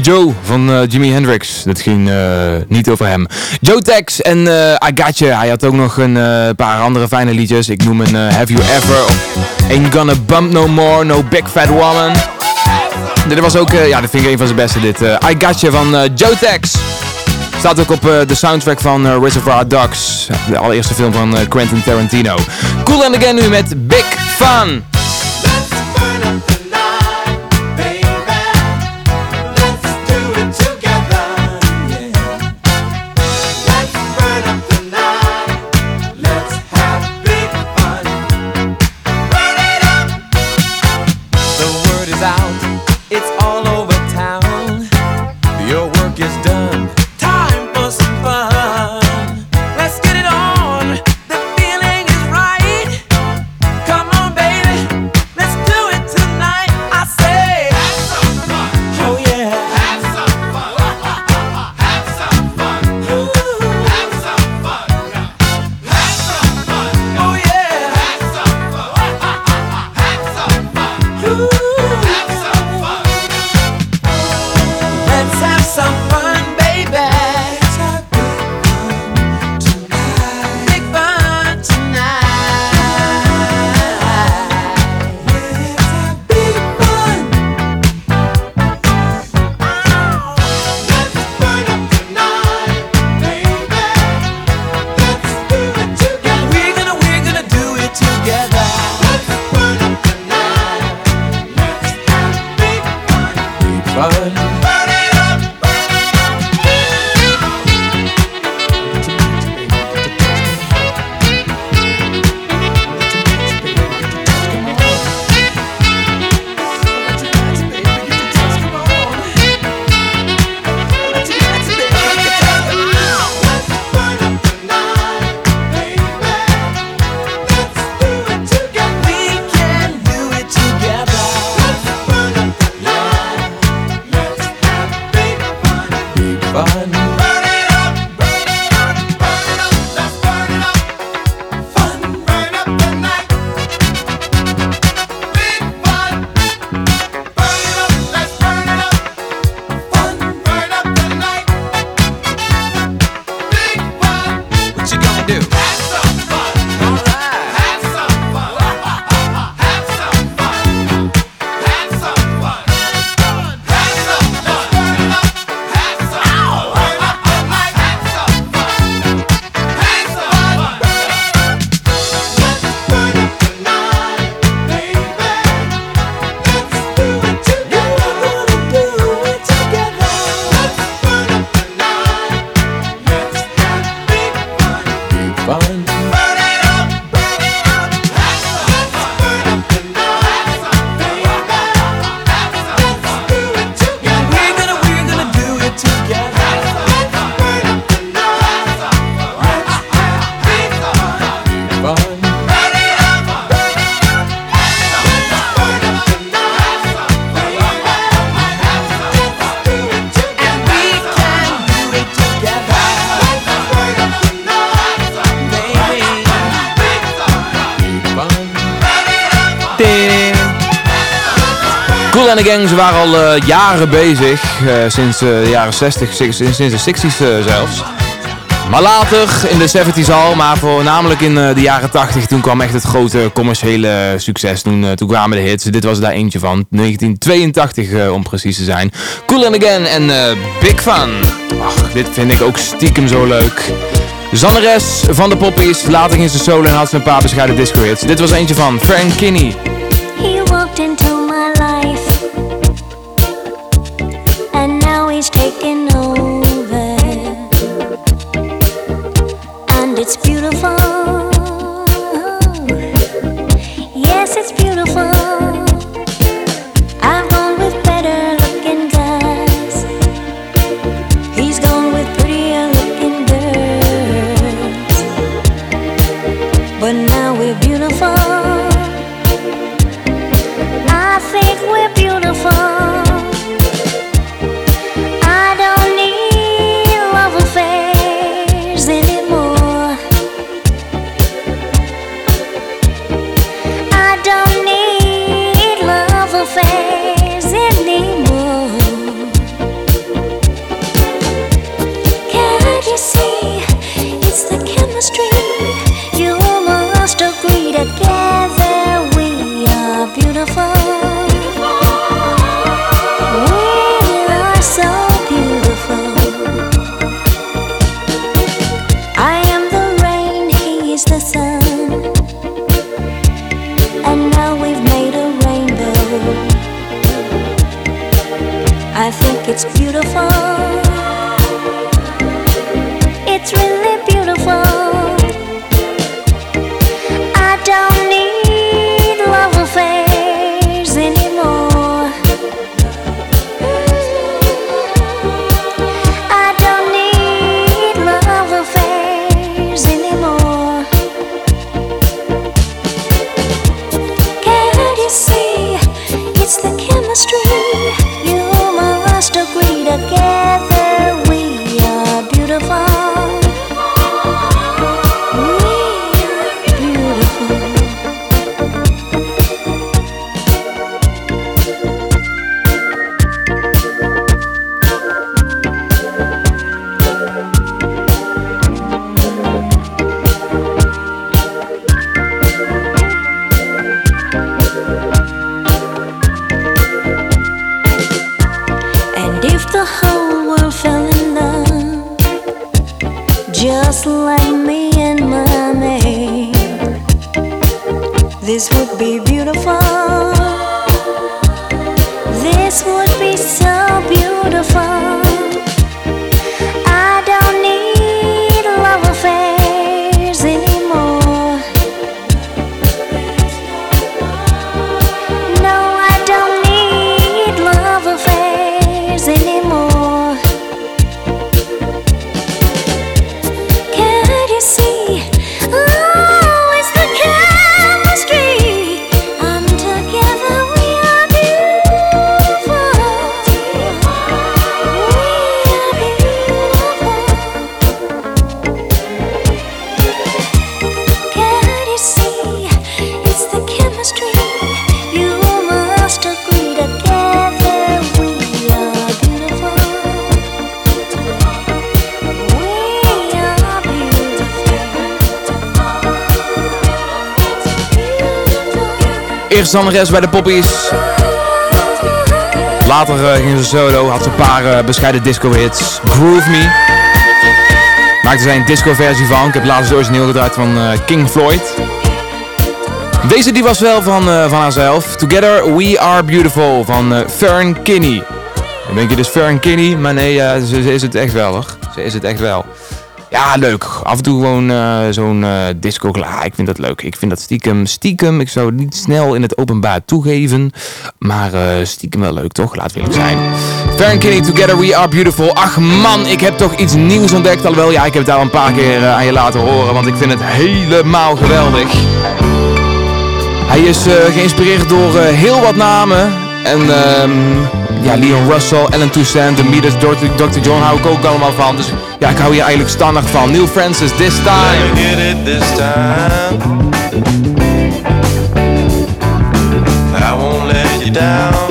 Joe van uh, Jimi Hendrix. Dat ging eh, niet over hem. Joe Tex en uh, I Gotcha. Hij had ook nog een paar andere fijne liedjes. Ik noem een Have You Ever. Ain't Gonna Bump No More. No Big Fat Woman. Dit was ook, ja, dat vind ik een van zijn beste dit. I Gotcha van Joe Tex. Staat ook op de soundtrack van Reservoir Dogs. De allereerste film van Quentin Tarantino. Cool and Again nu met Big Fun. The Gang, waren al eh, jaren bezig. eh, sinds eh, de jaren 60, sinds, sinds de 60s eh, zelfs. Maar later, in de 70s al, maar voornamelijk in de jaren 80, toen kwam echt het grote commerciële succes. Toen, toen kwamen de hits. Dit was daar eentje van. 1982 eh, om precies te zijn. Cool and Again en Big Fun. Ach, dit vind ik ook stiekem zo leuk. Zanneres van de poppies. Later ging ze solo en had ze een paar bescheiden disco hits. Dit was eentje van Frank Kinney. He walked into zangeres bij de poppies. Later eh, ging ze solo, had ze een paar eh, bescheiden disco hits. Groove Me. Maakte zij een disco versie van. Ik heb laatst het origineel gedraaid van eh, King Floyd. Deze die was wel van, van haarzelf. Together We Are Beautiful van Fern Kinney. Dan denk je dus Fern Kinney, maar nee, ze, ze is het echt wel hoor. Ze is het echt wel. Ja, leuk. Af en toe gewoon eh, zo'n eh, disco. Ja, ik vind dat leuk. Ik vind dat stiekem, stiekem. Ik zou het niet snel in het openbaar toegeven. Maar eh, stiekem wel leuk, toch? Laat eerlijk zijn. Fern Kinney, Together We Are Beautiful. Ach man, ik heb toch iets nieuws ontdekt. Alhoewel, ja, ik heb het al een paar keer aan je laten horen. Want ik vind het helemaal geweldig. Hij is geïnspireerd door heel wat namen. En ehm, ja, Leon Russell, Ellen Toussaint, The Meters. Dr. John hou ik ook allemaal van. Dus ja, ik hou hier eigenlijk standaard van. Neil Francis, This Time. this time. I won't let you down.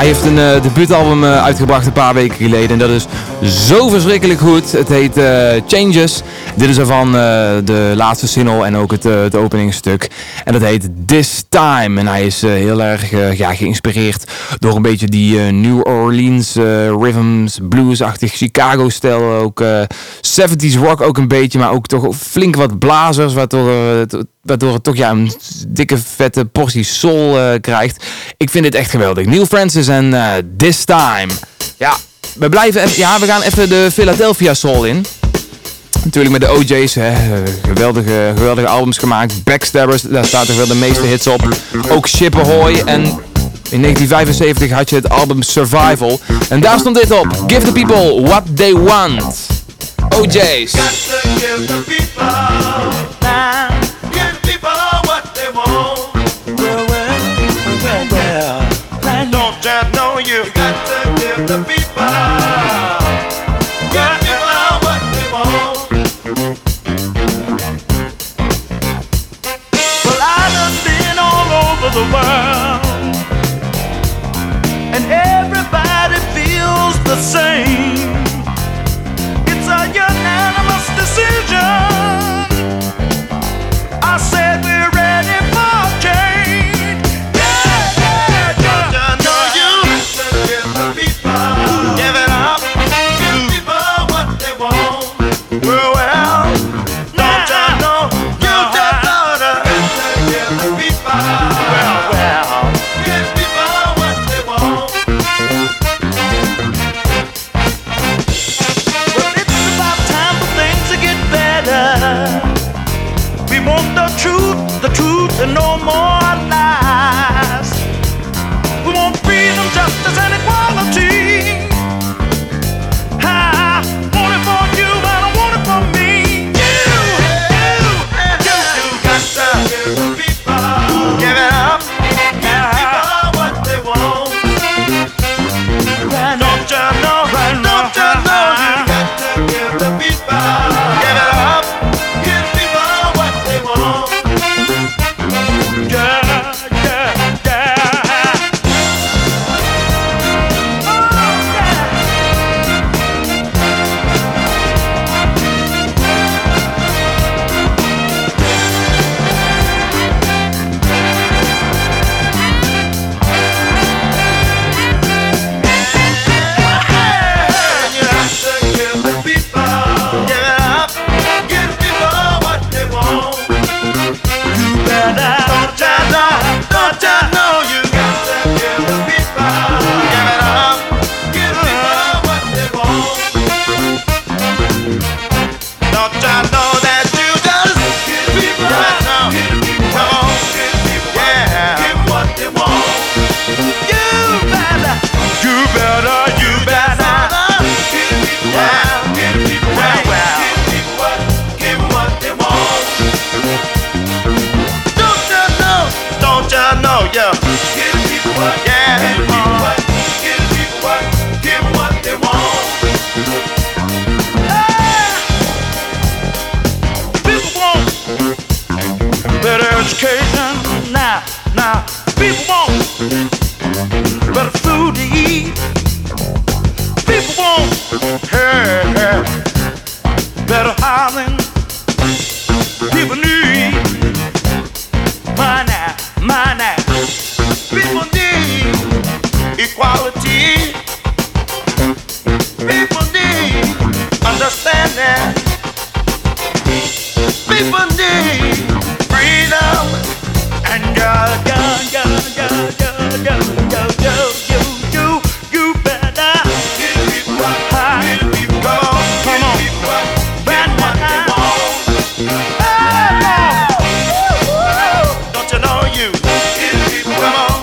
Hij heeft een eh, debuutalbum eh, uitgebracht een paar weken geleden. En dat is zo verschrikkelijk goed. Het heet eh, Changes. Dit is ervan de laatste single en ook het, het openingstuk. En dat heet This Time. En hij is heel erg ja, geïnspireerd door een beetje die New Orleans rhythms, blues-achtig Chicago-stijl. Ook eh, 70s rock ook een beetje, maar ook toch flink wat blazers. Waardoor, waardoor het toch ja, een dikke vette portie soul krijgt. Ik vind dit echt geweldig. Neil Francis en eh, This Time. Ja, we blijven even, ja, we gaan even de Philadelphia Soul in. Natuurlijk met de OJ's, hè. Geweldige, geweldige albums gemaakt. Backstabbers, daar staat toch wel de meeste hits op. Ook Ship Ahoy en in 1975 had je het album Survival. En daar stond dit op. Give the people what they want. OJ's. love.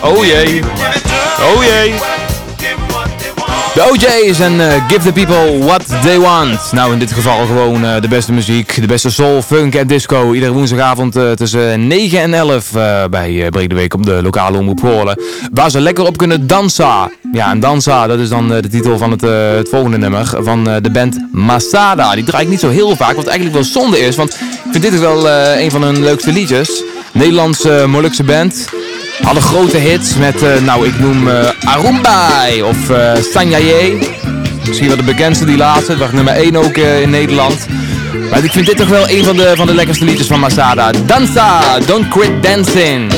Oh jee. Oh jee. De OJ's en eh, Give the People What They Want. Nou, in dit geval gewoon eh, de beste muziek, de beste soul, funk en disco. Iedere woensdagavond eh, tussen 9 en 11 eh, bij Breek de Week op de lokale omroep Goorlen. Waar ze lekker op kunnen dansen. Ja, en dansa, dat is dan de titel van het, het volgende nummer van de band Masada. Die draai ik niet zo heel vaak, wat eigenlijk wel zonde is. Want ik vind dit wel eh, een van hun leukste liedjes. Nederlandse Molukse band. Alle grote hits met, eh, nou ik noem eh Arumbai of eh Sanjaye. Misschien wel de bekendste die laatste, het was nummer 1 ook in Nederland. Maar ik vind dit toch wel een van de, van de lekkerste liedjes van Masada. Dansa, don't quit dancing.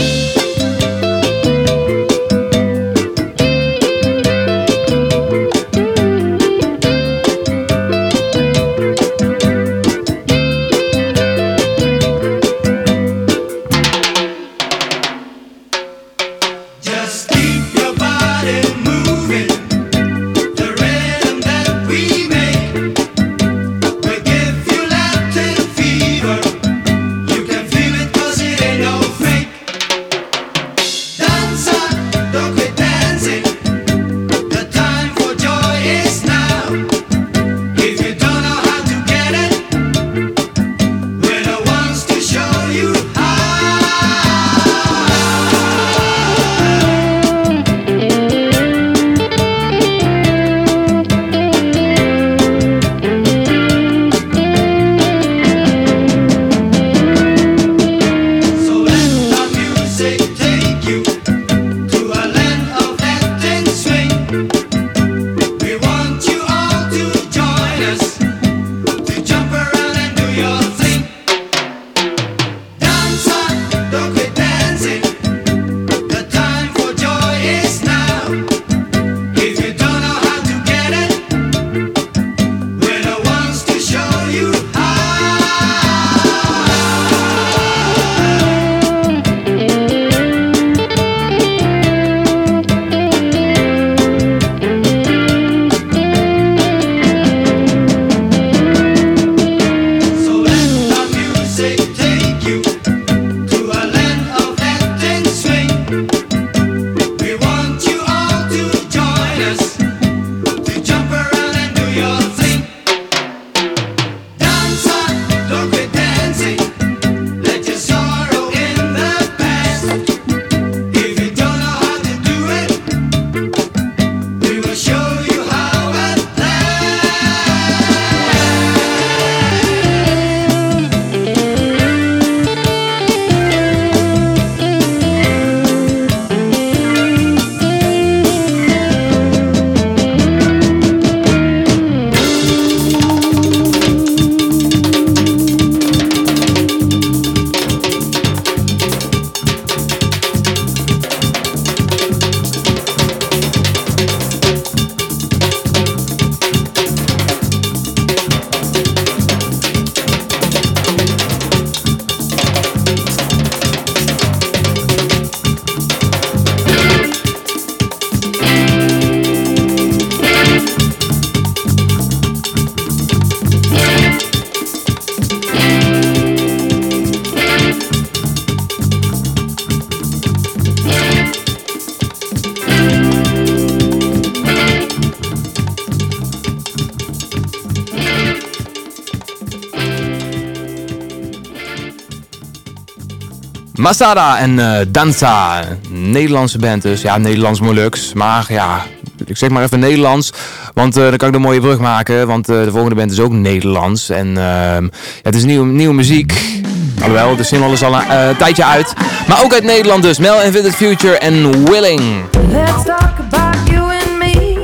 Masada en eh, Danza. Nederlandse band dus. Ja, Nederlands Molux. Maar ja, ik zeg maar even Nederlands. Want eh, dan kan ik een mooie brug maken. Want eh, de volgende band is ook Nederlands. En ehm, ja, het is nieuwe, nieuwe muziek. Alhoewel, de single is al een tijdje uit. Maar ook uit Nederland dus. Mel Vivid Future en Willing. Let's talk about you and me.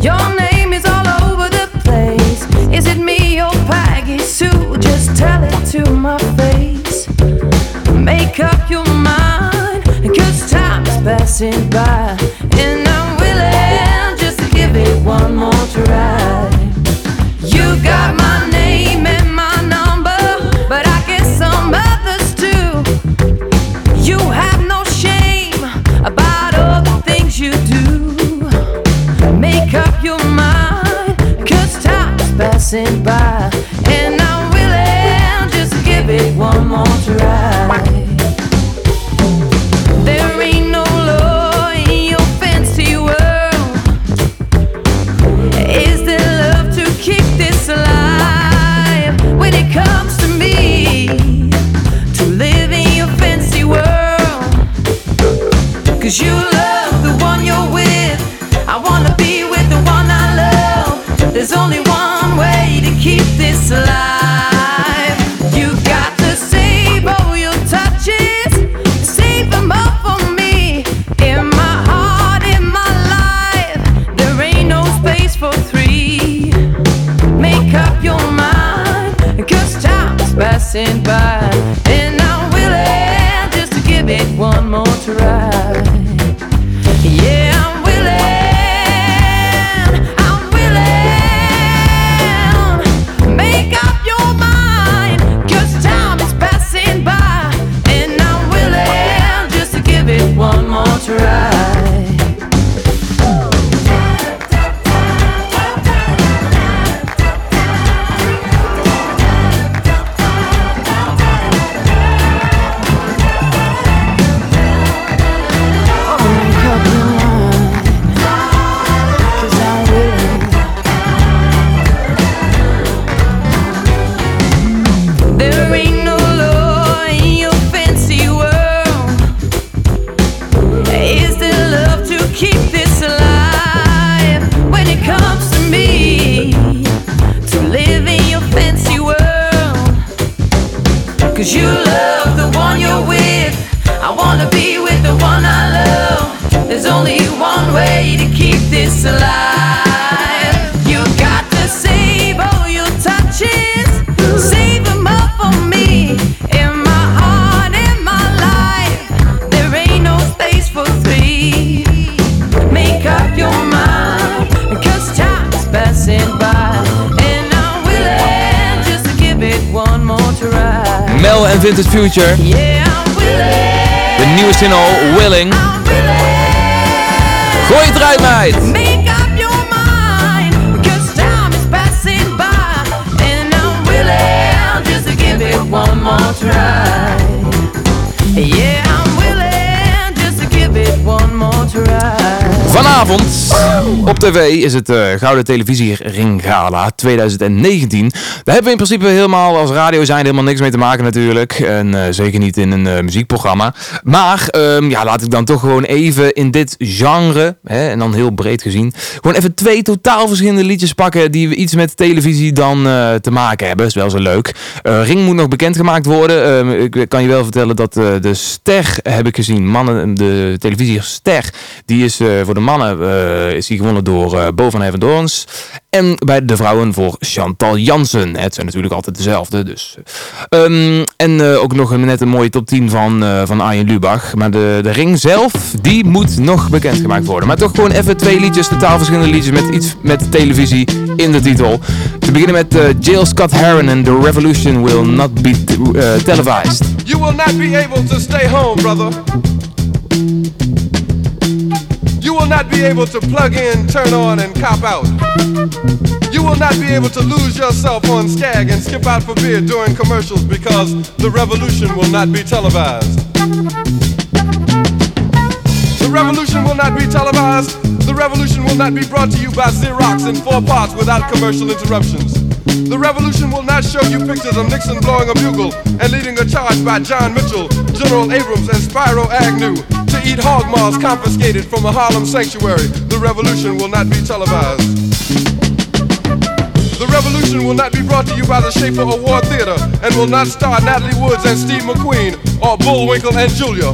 Your name is all over the place. Is it me or Peggy Sue? Just tell it to my. Make up your mind, cause time is passing by. And I'm willing just to give it one more try. You got my name and my number, but I guess some others too. You have no shame about all the things you do. Make up your mind, cause time's passing by. Cause you love Vintage Future. Yeah, I'm willing. De nieuwe single Willing. Gooi het eruit, meid! Make up your mind. Cause time is passing by. And I'm willing just to give it one more try. Yeah, I'm willing just to give it one more try. Vanavond op tv is het eh, Gouden Televisie Ring Gala 2019. Daar hebben we in principe helemaal als radio zijn helemaal niks mee te maken natuurlijk. En eh, zeker niet in een eh, muziekprogramma. Maar ehm, ja, laat ik dan toch gewoon even in dit genre, hè, en dan heel breed gezien, gewoon even twee totaal verschillende liedjes pakken die we iets met televisie dan te maken hebben. Is wel zo leuk. Ring moet nog bekendgemaakt worden. Ehm, ik kan je wel vertellen dat de Ster heb ik gezien. Mannen, de televisie Ster, die is voor de mannen eh, is die gewonnen door eh Bo van Hevendoorns. En bij de vrouwen voor Chantal Jansen. Het zijn natuurlijk altijd dezelfde. Dus. Ehm, en eh, ook nog net een mooie top 10 van, van Arjen Lubach. Maar de, de ring zelf, die moet nog bekendgemaakt worden. Maar toch gewoon even twee liedjes, totaal verschillende liedjes met iets met televisie in de titel. Te beginnen met Jill Scott Heron en The Revolution Will Not Be Televised. You will not be able to stay home, brother. You will not be able to plug in, turn on, and cop out. You will not be able to lose yourself on Skag and skip out for beer during commercials because the revolution will not be televised. The revolution will not be televised. The revolution will not be brought to you by Xerox in four parts without commercial interruptions. The revolution will not show you pictures of Nixon blowing a bugle and leading a charge by John Mitchell, General Abrams, and Spyro Agnew eat hog maws confiscated from a Harlem sanctuary. The revolution will not be televised. The revolution will not be brought to you by the Schaefer Award Theater and will not star Natalie Woods and Steve McQueen or Bullwinkle and Julia.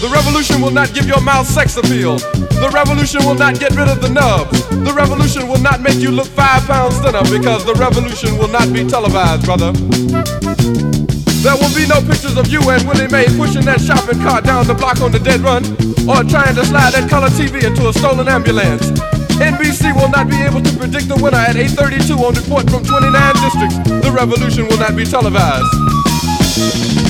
The revolution will not give your mouth sex appeal. The revolution will not get rid of the nubs. The revolution will not make you look five pounds thinner because the revolution will not be televised, brother. There will be no pictures of you and Willie Mae pushing that shopping cart down the block on the dead run or trying to slide that color TV into a stolen ambulance. NBC will not be able to predict the winner at 8.32 on report from 29 districts. The revolution will not be televised.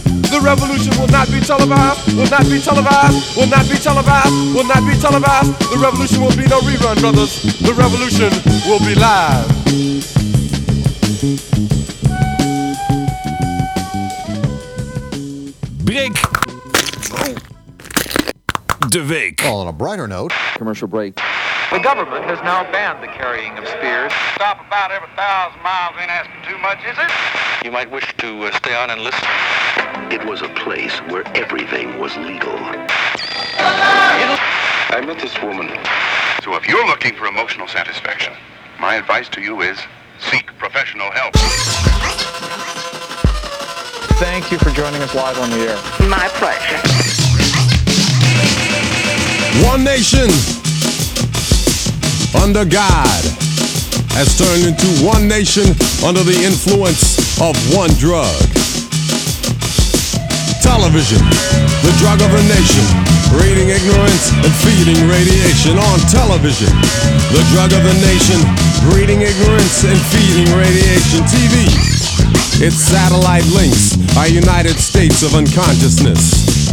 The revolution will not be televised, will not be televised, will not be televised, will not be televised. The revolution will be no rerun, brothers. The revolution will be live. Break. De week. Well, on a brighter note, commercial break. The government has now banned the carrying of spears. Stop about every thousand miles ain't asking too much, is it? You might wish to uh, stay on and listen. It was a place where everything was legal. I met this woman. So if you're looking for emotional satisfaction, my advice to you is seek professional help. Thank you for joining us live on the air. My pleasure. One nation under God has turned into one nation under the influence of one drug. Television, the drug of the nation, breeding ignorance and feeding radiation on television. The drug of the nation, breeding ignorance and feeding radiation. TV, its satellite links are United States of unconsciousness.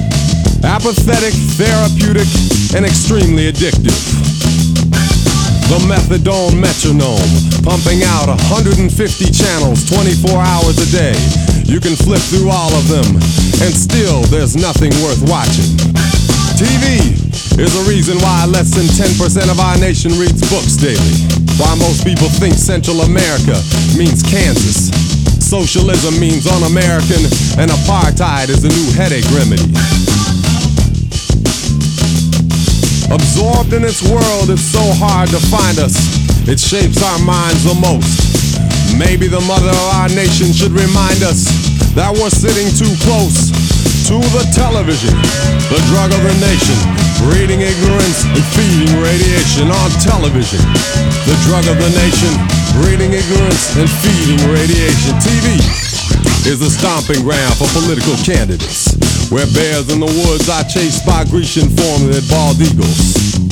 Apathetic, therapeutic, and extremely addictive. The methadone metronome, pumping out 150 channels 24 hours a day. You can flip through all of them, and still there's nothing worth watching. TV is a reason why less than 10% of our nation reads books daily. Why most people think Central America means Kansas. Socialism means un-American, and apartheid is the new headache remedy. Absorbed in its world, it's so hard to find us. It shapes our minds the most. Maybe the mother of our nation should remind us that we're sitting too close to the television, the drug of the nation, breeding ignorance and feeding radiation on television. The drug of the nation, breeding ignorance and feeding radiation. TV is the stomping ground for political candidates, where bears in the woods are chased by Grecian formed bald eagles.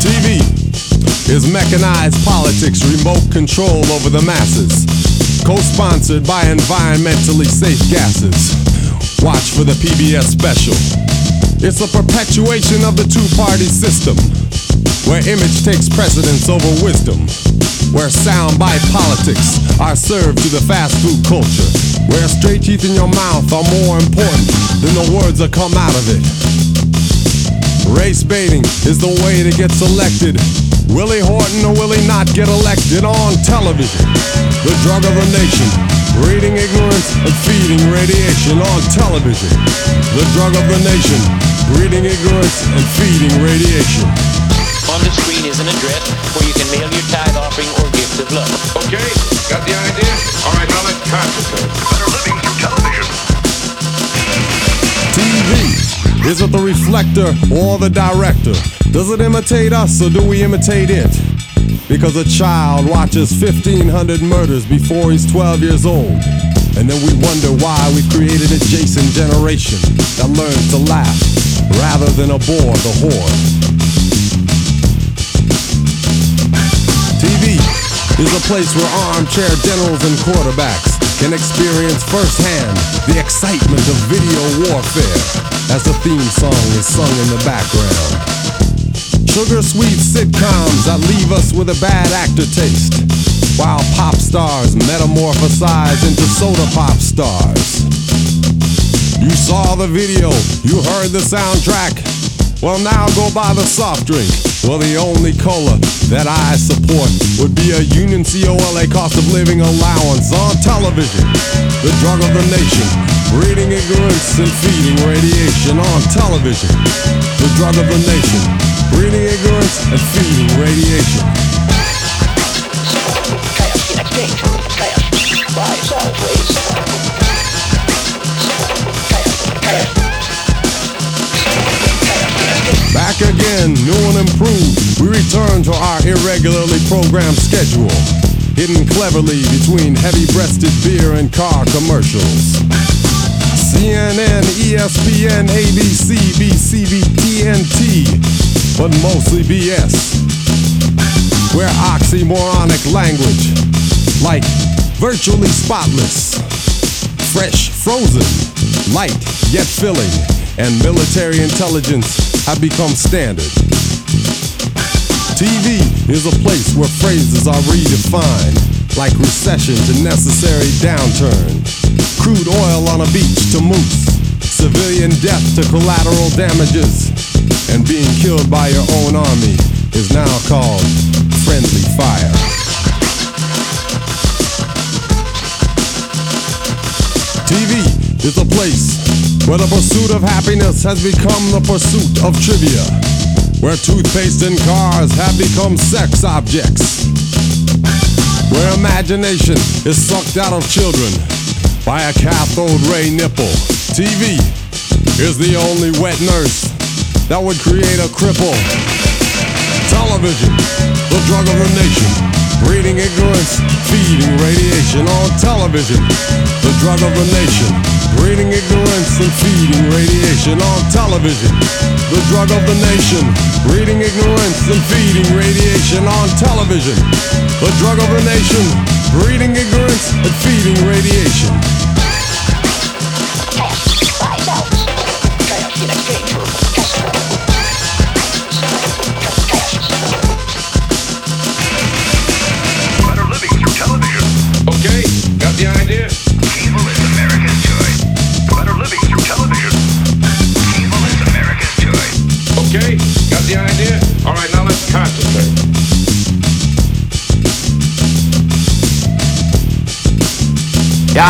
TV is mechanized politics, remote control over the masses, co-sponsored by environmentally safe gases. Watch for the PBS special. It's a perpetuation of the two-party system, where image takes precedence over wisdom, where soundbite politics are served to the fast food culture, where straight teeth in your mouth are more important than the words that come out of it. Race baiting is the way to get selected. Willie Horton or will he not get elected on television? The drug of the nation, breeding ignorance and feeding radiation on television. The drug of the nation, breeding ignorance and feeding radiation. On the screen is an address where you can mail your tithe offering or gift of love. Okay, got the idea? All right, now let's concentrate. Better living through television. TV. Is it the reflector or the director? Does it imitate us or do we imitate it? Because a child watches 1500 murders before he's 12 years old. And then we wonder why we created a Jason generation that learns to laugh rather than abhor the whore. TV is a place where armchair generals and quarterbacks can experience firsthand the excitement of video warfare as the theme song is sung in the background. Sugar sweet sitcoms that leave us with a bad actor taste, while pop stars metamorphosize into soda pop stars. You saw the video, you heard the soundtrack. Well, now go buy the soft drink. Well, the only cola that I support would be a Union COLA cost of living allowance on television. The drug of the nation, breeding ignorance and feeding radiation on television. The drug of the nation, breeding ignorance and feeding radiation. Back again, new and improved. We return to our irregularly programmed schedule, hidden cleverly between heavy-breasted beer and car commercials. CNN, ESPN, ABC, BCB, TNT, but mostly BS. Where oxymoronic language, like virtually spotless, fresh, frozen, light yet filling, and military intelligence have become standard. TV is a place where phrases are redefined, like recession to necessary downturn, crude oil on a beach to moose, civilian death to collateral damages, and being killed by your own army is now called friendly fire. TV is a place where the pursuit of happiness has become the pursuit of trivia, where toothpaste and cars have become sex objects, where imagination is sucked out of children by a cathode ray nipple. TV is the only wet nurse that would create a cripple. Television, the drug of the nation, breeding ignorance, feeding radiation on television. The drug of the nation, breeding ignorance and feeding radiation on television. The drug of the nation, breeding ignorance and feeding radiation on television. The drug of the nation, breeding ignorance and feeding radiation.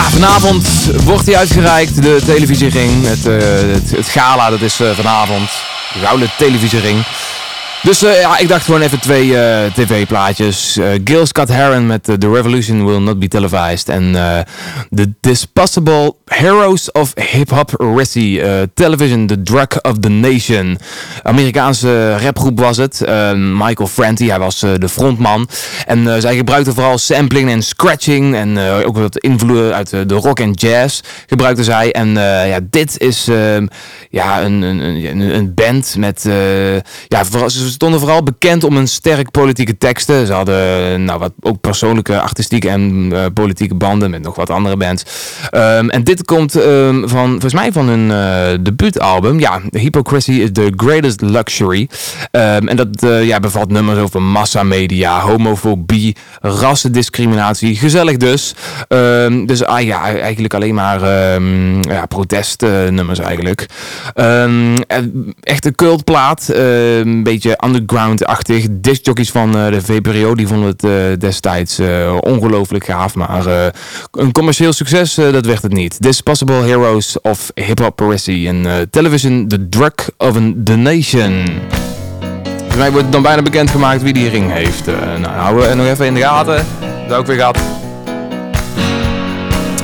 Vanavond wordt hij uitgereikt, de televisiering. Het, eh, het, het gala, dat is eh, vanavond. De gouden televisiering. Dus eh, ja, ik dacht gewoon even twee eh, tv-plaatjes. Eh, Gil Scott Heron met The Revolution Will Not Be Televised. En The Dispossible Heroes of Hip Hop Rissy. television, The Drug of the Nation. Amerikaanse rapgroep was het. Michael Franti, hij was de frontman. En zij gebruikten vooral sampling en scratching. En ook wat invloeden uit de rock en jazz gebruikten zij. En ja, dit is ehm, ja, een, een, een, een band met... ja, vooral, stonden vooral bekend om hun sterk politieke teksten. Ze hadden nou, wat, ook persoonlijke, artistieke en eh, politieke banden met nog wat andere bands. Ehm, en dit komt ehm, van, volgens mij van hun eh, debuutalbum. Ja, Hypocrisy is the Greatest Luxury. Ehm, en dat eh, ja, bevat nummers over massamedia, homofobie, rassendiscriminatie. Gezellig dus. Dus ah, ja, eigenlijk alleen maar ja, protestnummers eigenlijk. En echt een cultplaat. eh, een beetje underground-achtig. Discjockeys van eh, de VPRO die vonden het eh, destijds eh, ongelooflijk gaaf. Maar een commercieel succes, dat werd het niet. Dispossible Heroes of Hip Hop Heresy. En television The Drug of the Nation. Volgens mij wordt dan bijna bekendgemaakt wie die ring heeft. Nou, houden we nog even in de gaten. Dat ook weer gaat.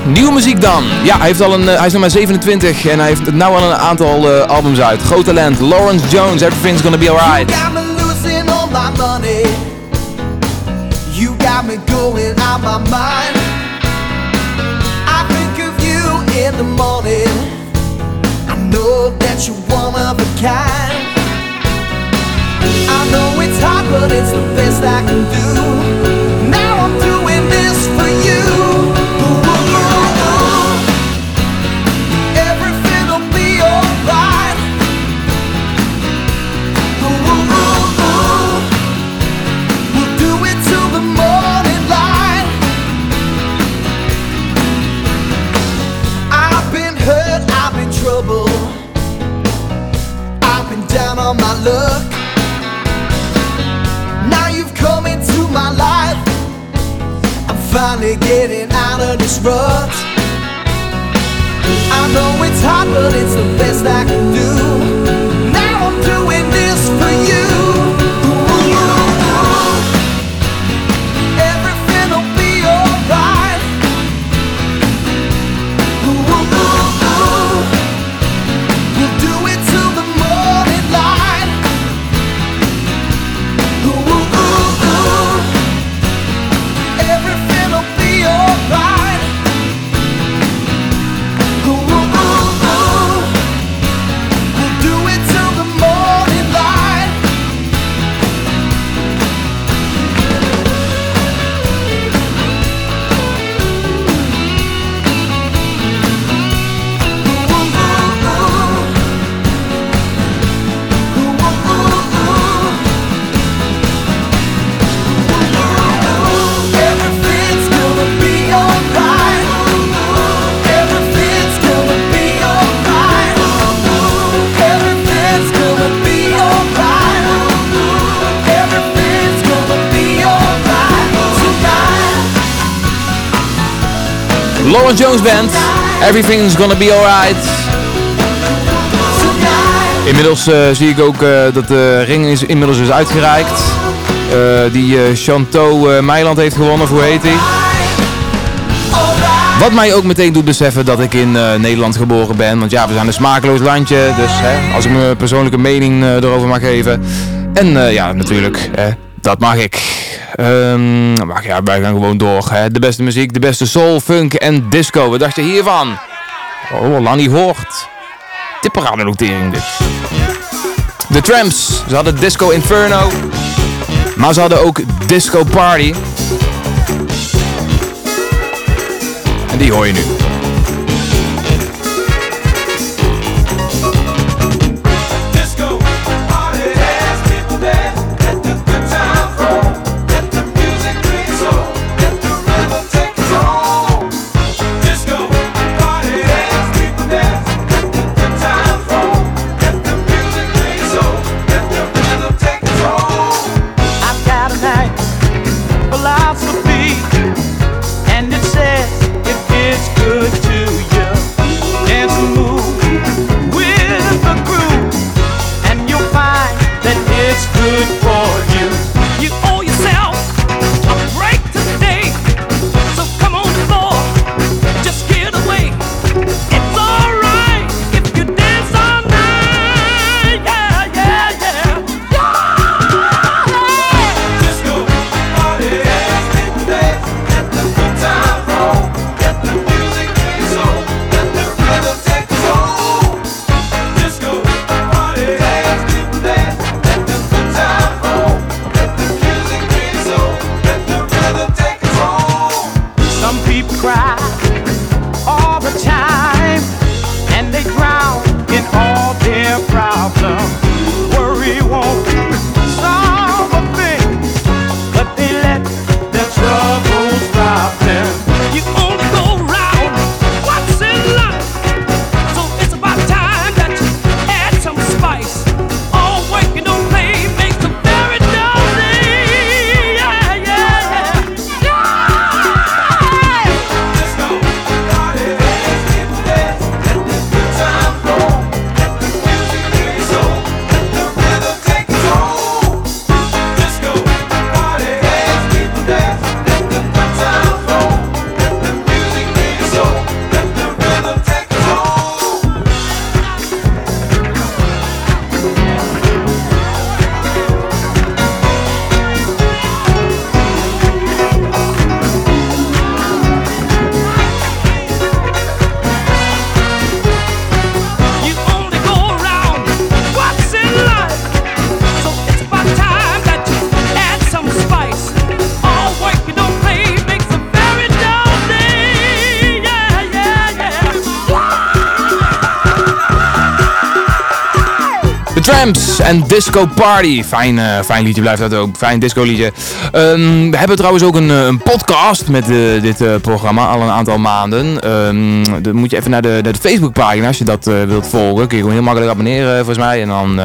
Nieuwe muziek dan. Ja, hij, heeft al een, eh, hij is nog maar 27 en hij heeft nou al een aantal eh, albums uit. Groot talent. Lawrence Jones, Everything's Gonna Be Alright. got me losing all my money. You got me going out my mind. I think of you in the morning. I know that you're one of a kind. I know it's hard, but it's the best I can do. Luck. Now you've come into my life. I'm finally getting out of this rut. I know it's hard, but it's the best I can do. Lawrence Jones Band. Everything's Gonna Be Alright. Inmiddels eh, zie ik ook eh, dat de ring is inmiddels is uitgereikt. Eh, die Chanteau Meiland heeft gewonnen, hoe heet hij? Wat mij ook meteen doet beseffen dat ik in Nederland geboren ben. Want ja, we zijn een smakeloos landje. Dus hè, als ik mijn persoonlijke mening erover mag geven. En ja, natuurlijk, hè, dat mag ik. Ehm, maar ja, wij gaan gewoon door. Hè. De beste muziek, de beste soul, funk en disco. Wat dacht je hiervan? Oh, lang niet hoort. Tipperade notering dit. De Tramps, ze hadden Disco Inferno. Maar ze hadden ook Disco Party. En die hoor je nu. En Disco Party. Fijn, eh, fijn liedje blijft dat ook. Fijn disco liedje. Ehm, we hebben trouwens ook een, eh, een podcast met eh, dit programma al een aantal maanden. Ehm, dan moet je even naar de, naar de Facebookpagina als je dat wilt volgen. Kun je gewoon heel makkelijk abonneren volgens mij. En dan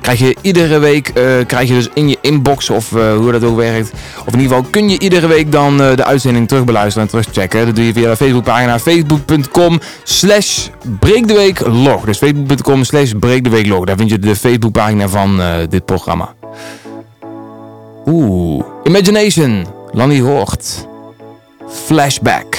krijg je iedere week krijg je dus in je inbox of hoe dat ook werkt. Of in ieder geval kun je iedere week dan eh, de uitzending terugbeluisteren en terugchecken. Dat doe je via de Facebookpagina facebook.com slash breekdeweeklog. Dus facebook.com slash breekdeweeklog. Daar vind je de Facebookpagina van eh, dit programma. Oeh. Imagination. Lanny Hoort. Flashback.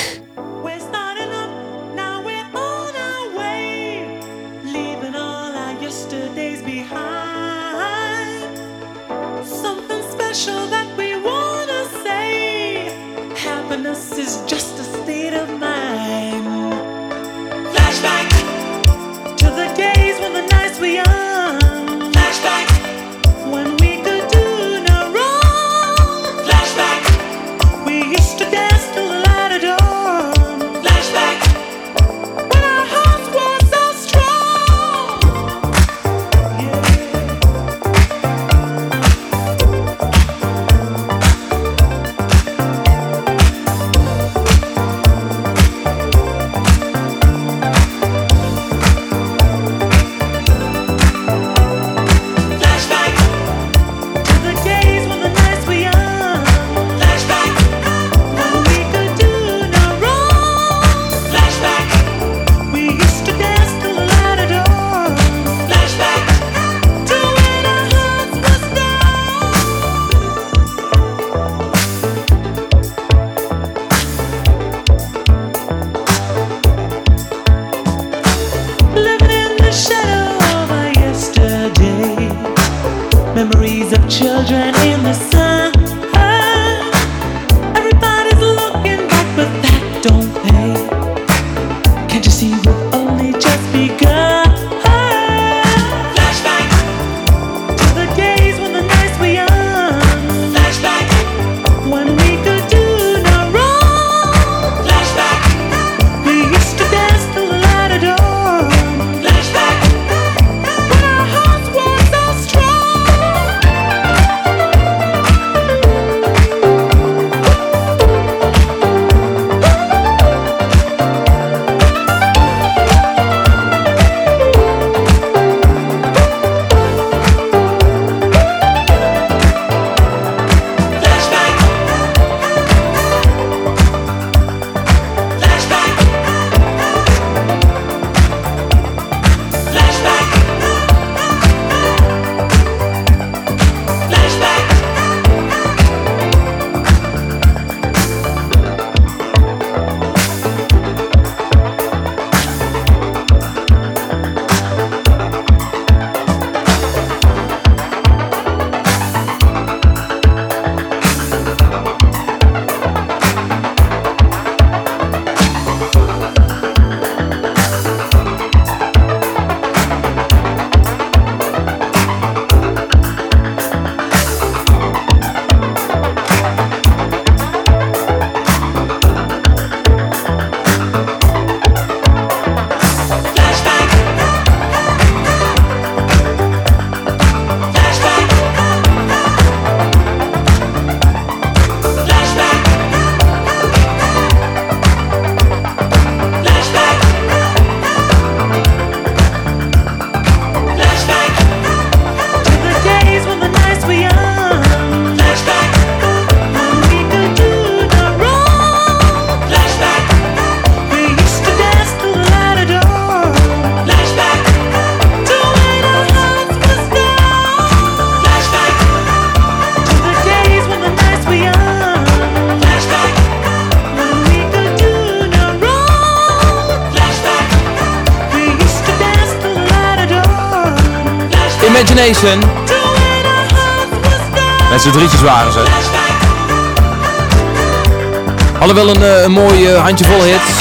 Wel een, eh, een mooi eh, handjevol hits.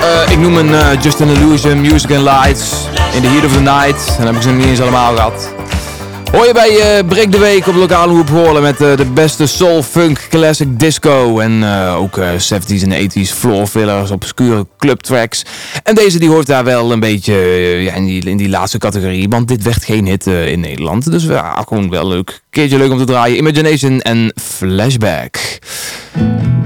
Eh, ik noem een Just an Illusion, Music and Lights, In the Heat of the Night. Dan heb ik ze niet eens allemaal gehad. Hoor je bij Break the Week op lokale hoep horen met de beste soul, funk, classic disco en ook eh, 70s en 80s floor fillers, obscure club tracks. En deze die hoort daar wel een beetje ja, in, die, laatste categorie, want dit werd geen hit in Nederland. Dus ja, gewoon wel leuk. Keertje leuk om te draaien. Imagination en Flashback.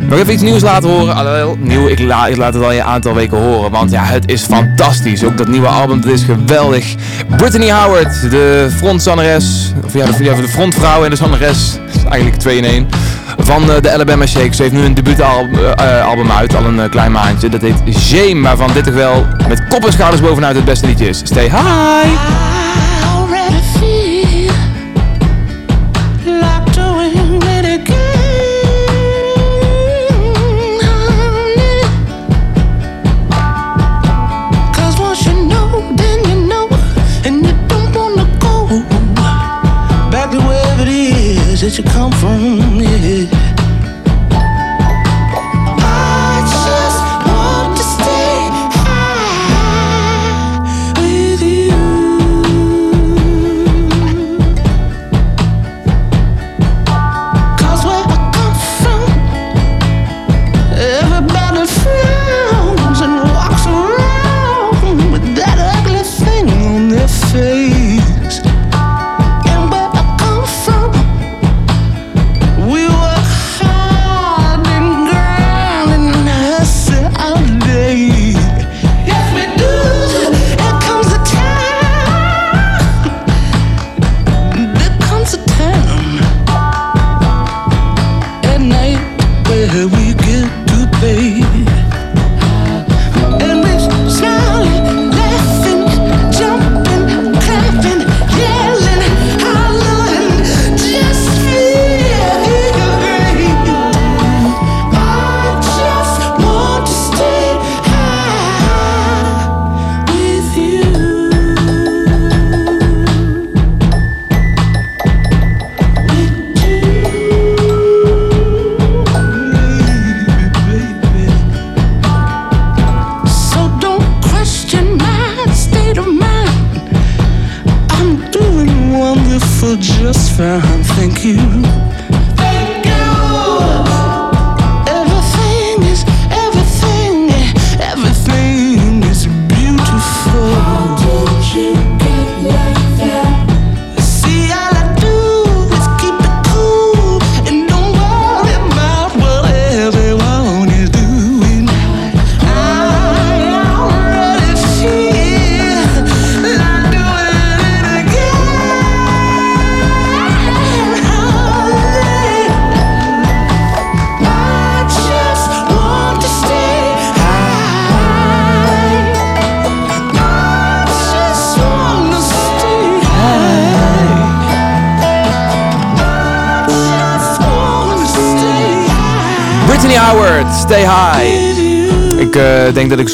Nog even iets nieuws laten horen. Alhoewel, nieuw, ik, la, ik laat het al een aantal weken horen. Want ja, het is fantastisch. Ook dat nieuwe album, dat is geweldig. Brittany Howard, de frontzangeres. Of ja, de, de frontvrouw en de is eigenlijk 2 in 1. Van eh, de Alabama Shake. Ze heeft nu een debuutalbum eh, album uit, al een eh, klein maandje. Dat heet Shame, waarvan dit toch wel met kop en schouders bovenuit het beste liedje is. Stay high! That you come from.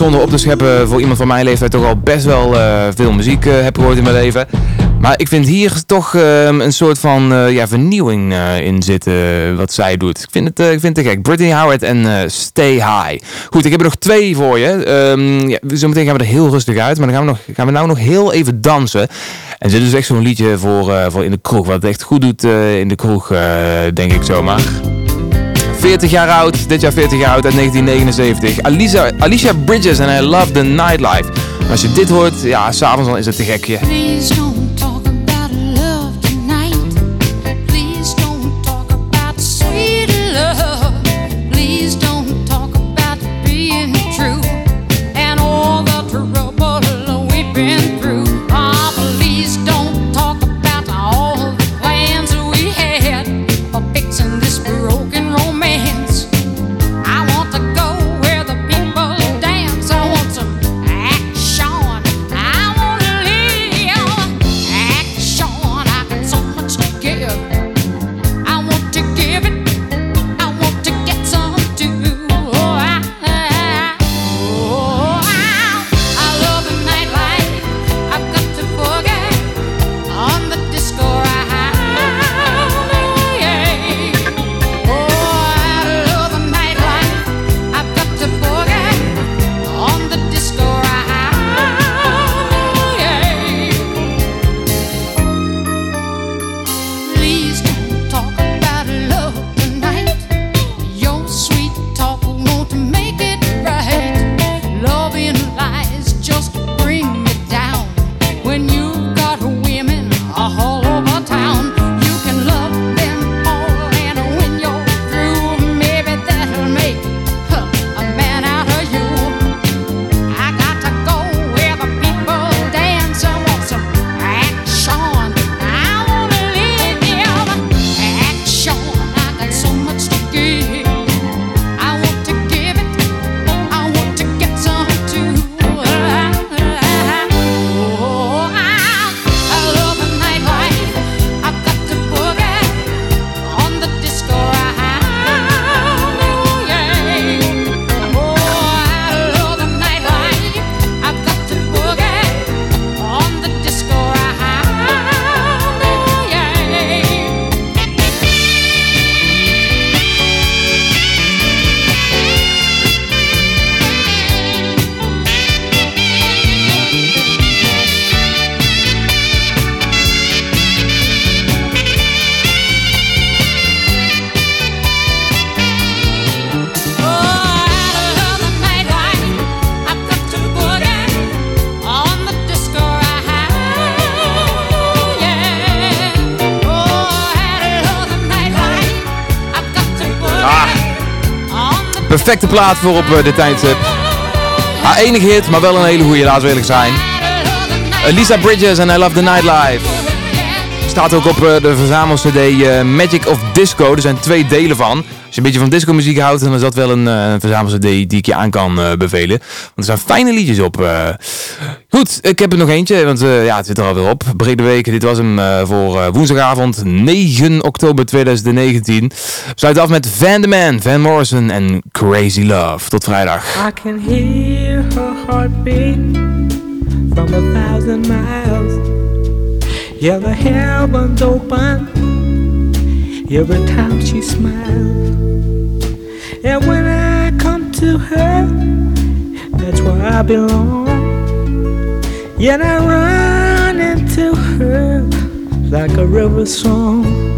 Zonder op te scheppen voor iemand van mijn leeftijd toch al best wel eh, veel muziek eh, heb gehoord in mijn leven. Maar ik vind hier toch ehm, een soort van eh, ja, vernieuwing in zitten wat zij doet. Ik vind het, ik vind het te gek. Brittany Howard en Stay High. Goed, ik heb er nog twee voor je. Ehm ja, zometeen gaan we er heel rustig uit. Maar dan gaan we, nog, gaan we nou nog heel even dansen. En dit is echt zo'n liedje voor, voor in de kroeg. Wat het echt goed doet in de kroeg, denk ik zomaar. 40 jaar oud, dit jaar 40 jaar oud uit 1979. Alicia, Alicia Bridges en I Love the Nightlife. Als je dit hoort, ja, s'avonds dan is het te gekje. Perfecte plaat voor op eh, dit tijdstip. Haar enige hit, maar wel een hele goede, laten we zijn. Eh, Lisa Bridges en I Love the Nightlife. Staat ook op eh, de verzamel-cd eh, Magic of Disco. Er zijn twee delen van. Als je een beetje van disco muziek houdt, dan is dat wel een uh, verzamel-cd die ik je aan kan eh, bevelen. Want er zijn fijne liedjes op. eh. Goed, ik heb er nog eentje, want eh, ja, het zit er alweer op. Brede week, dit was hem eh, voor eh, woensdagavond 9 oktober 2019. We sluiten af met Van Man, Van Morrison en Crazy Love. Tot vrijdag. I can hear her heartbeat from a thousand miles. Yeah, the heavens open every time she smiles. And when I come to her, that's where I belong. Yet I run into her like a river song.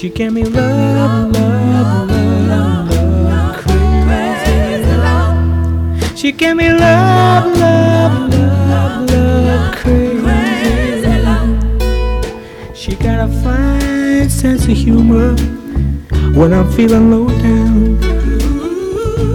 She gave me love, love, love, love, crazy love. She gave me love, love, love, love, crazy love. She got a fine sense of humor when I'm feeling low down.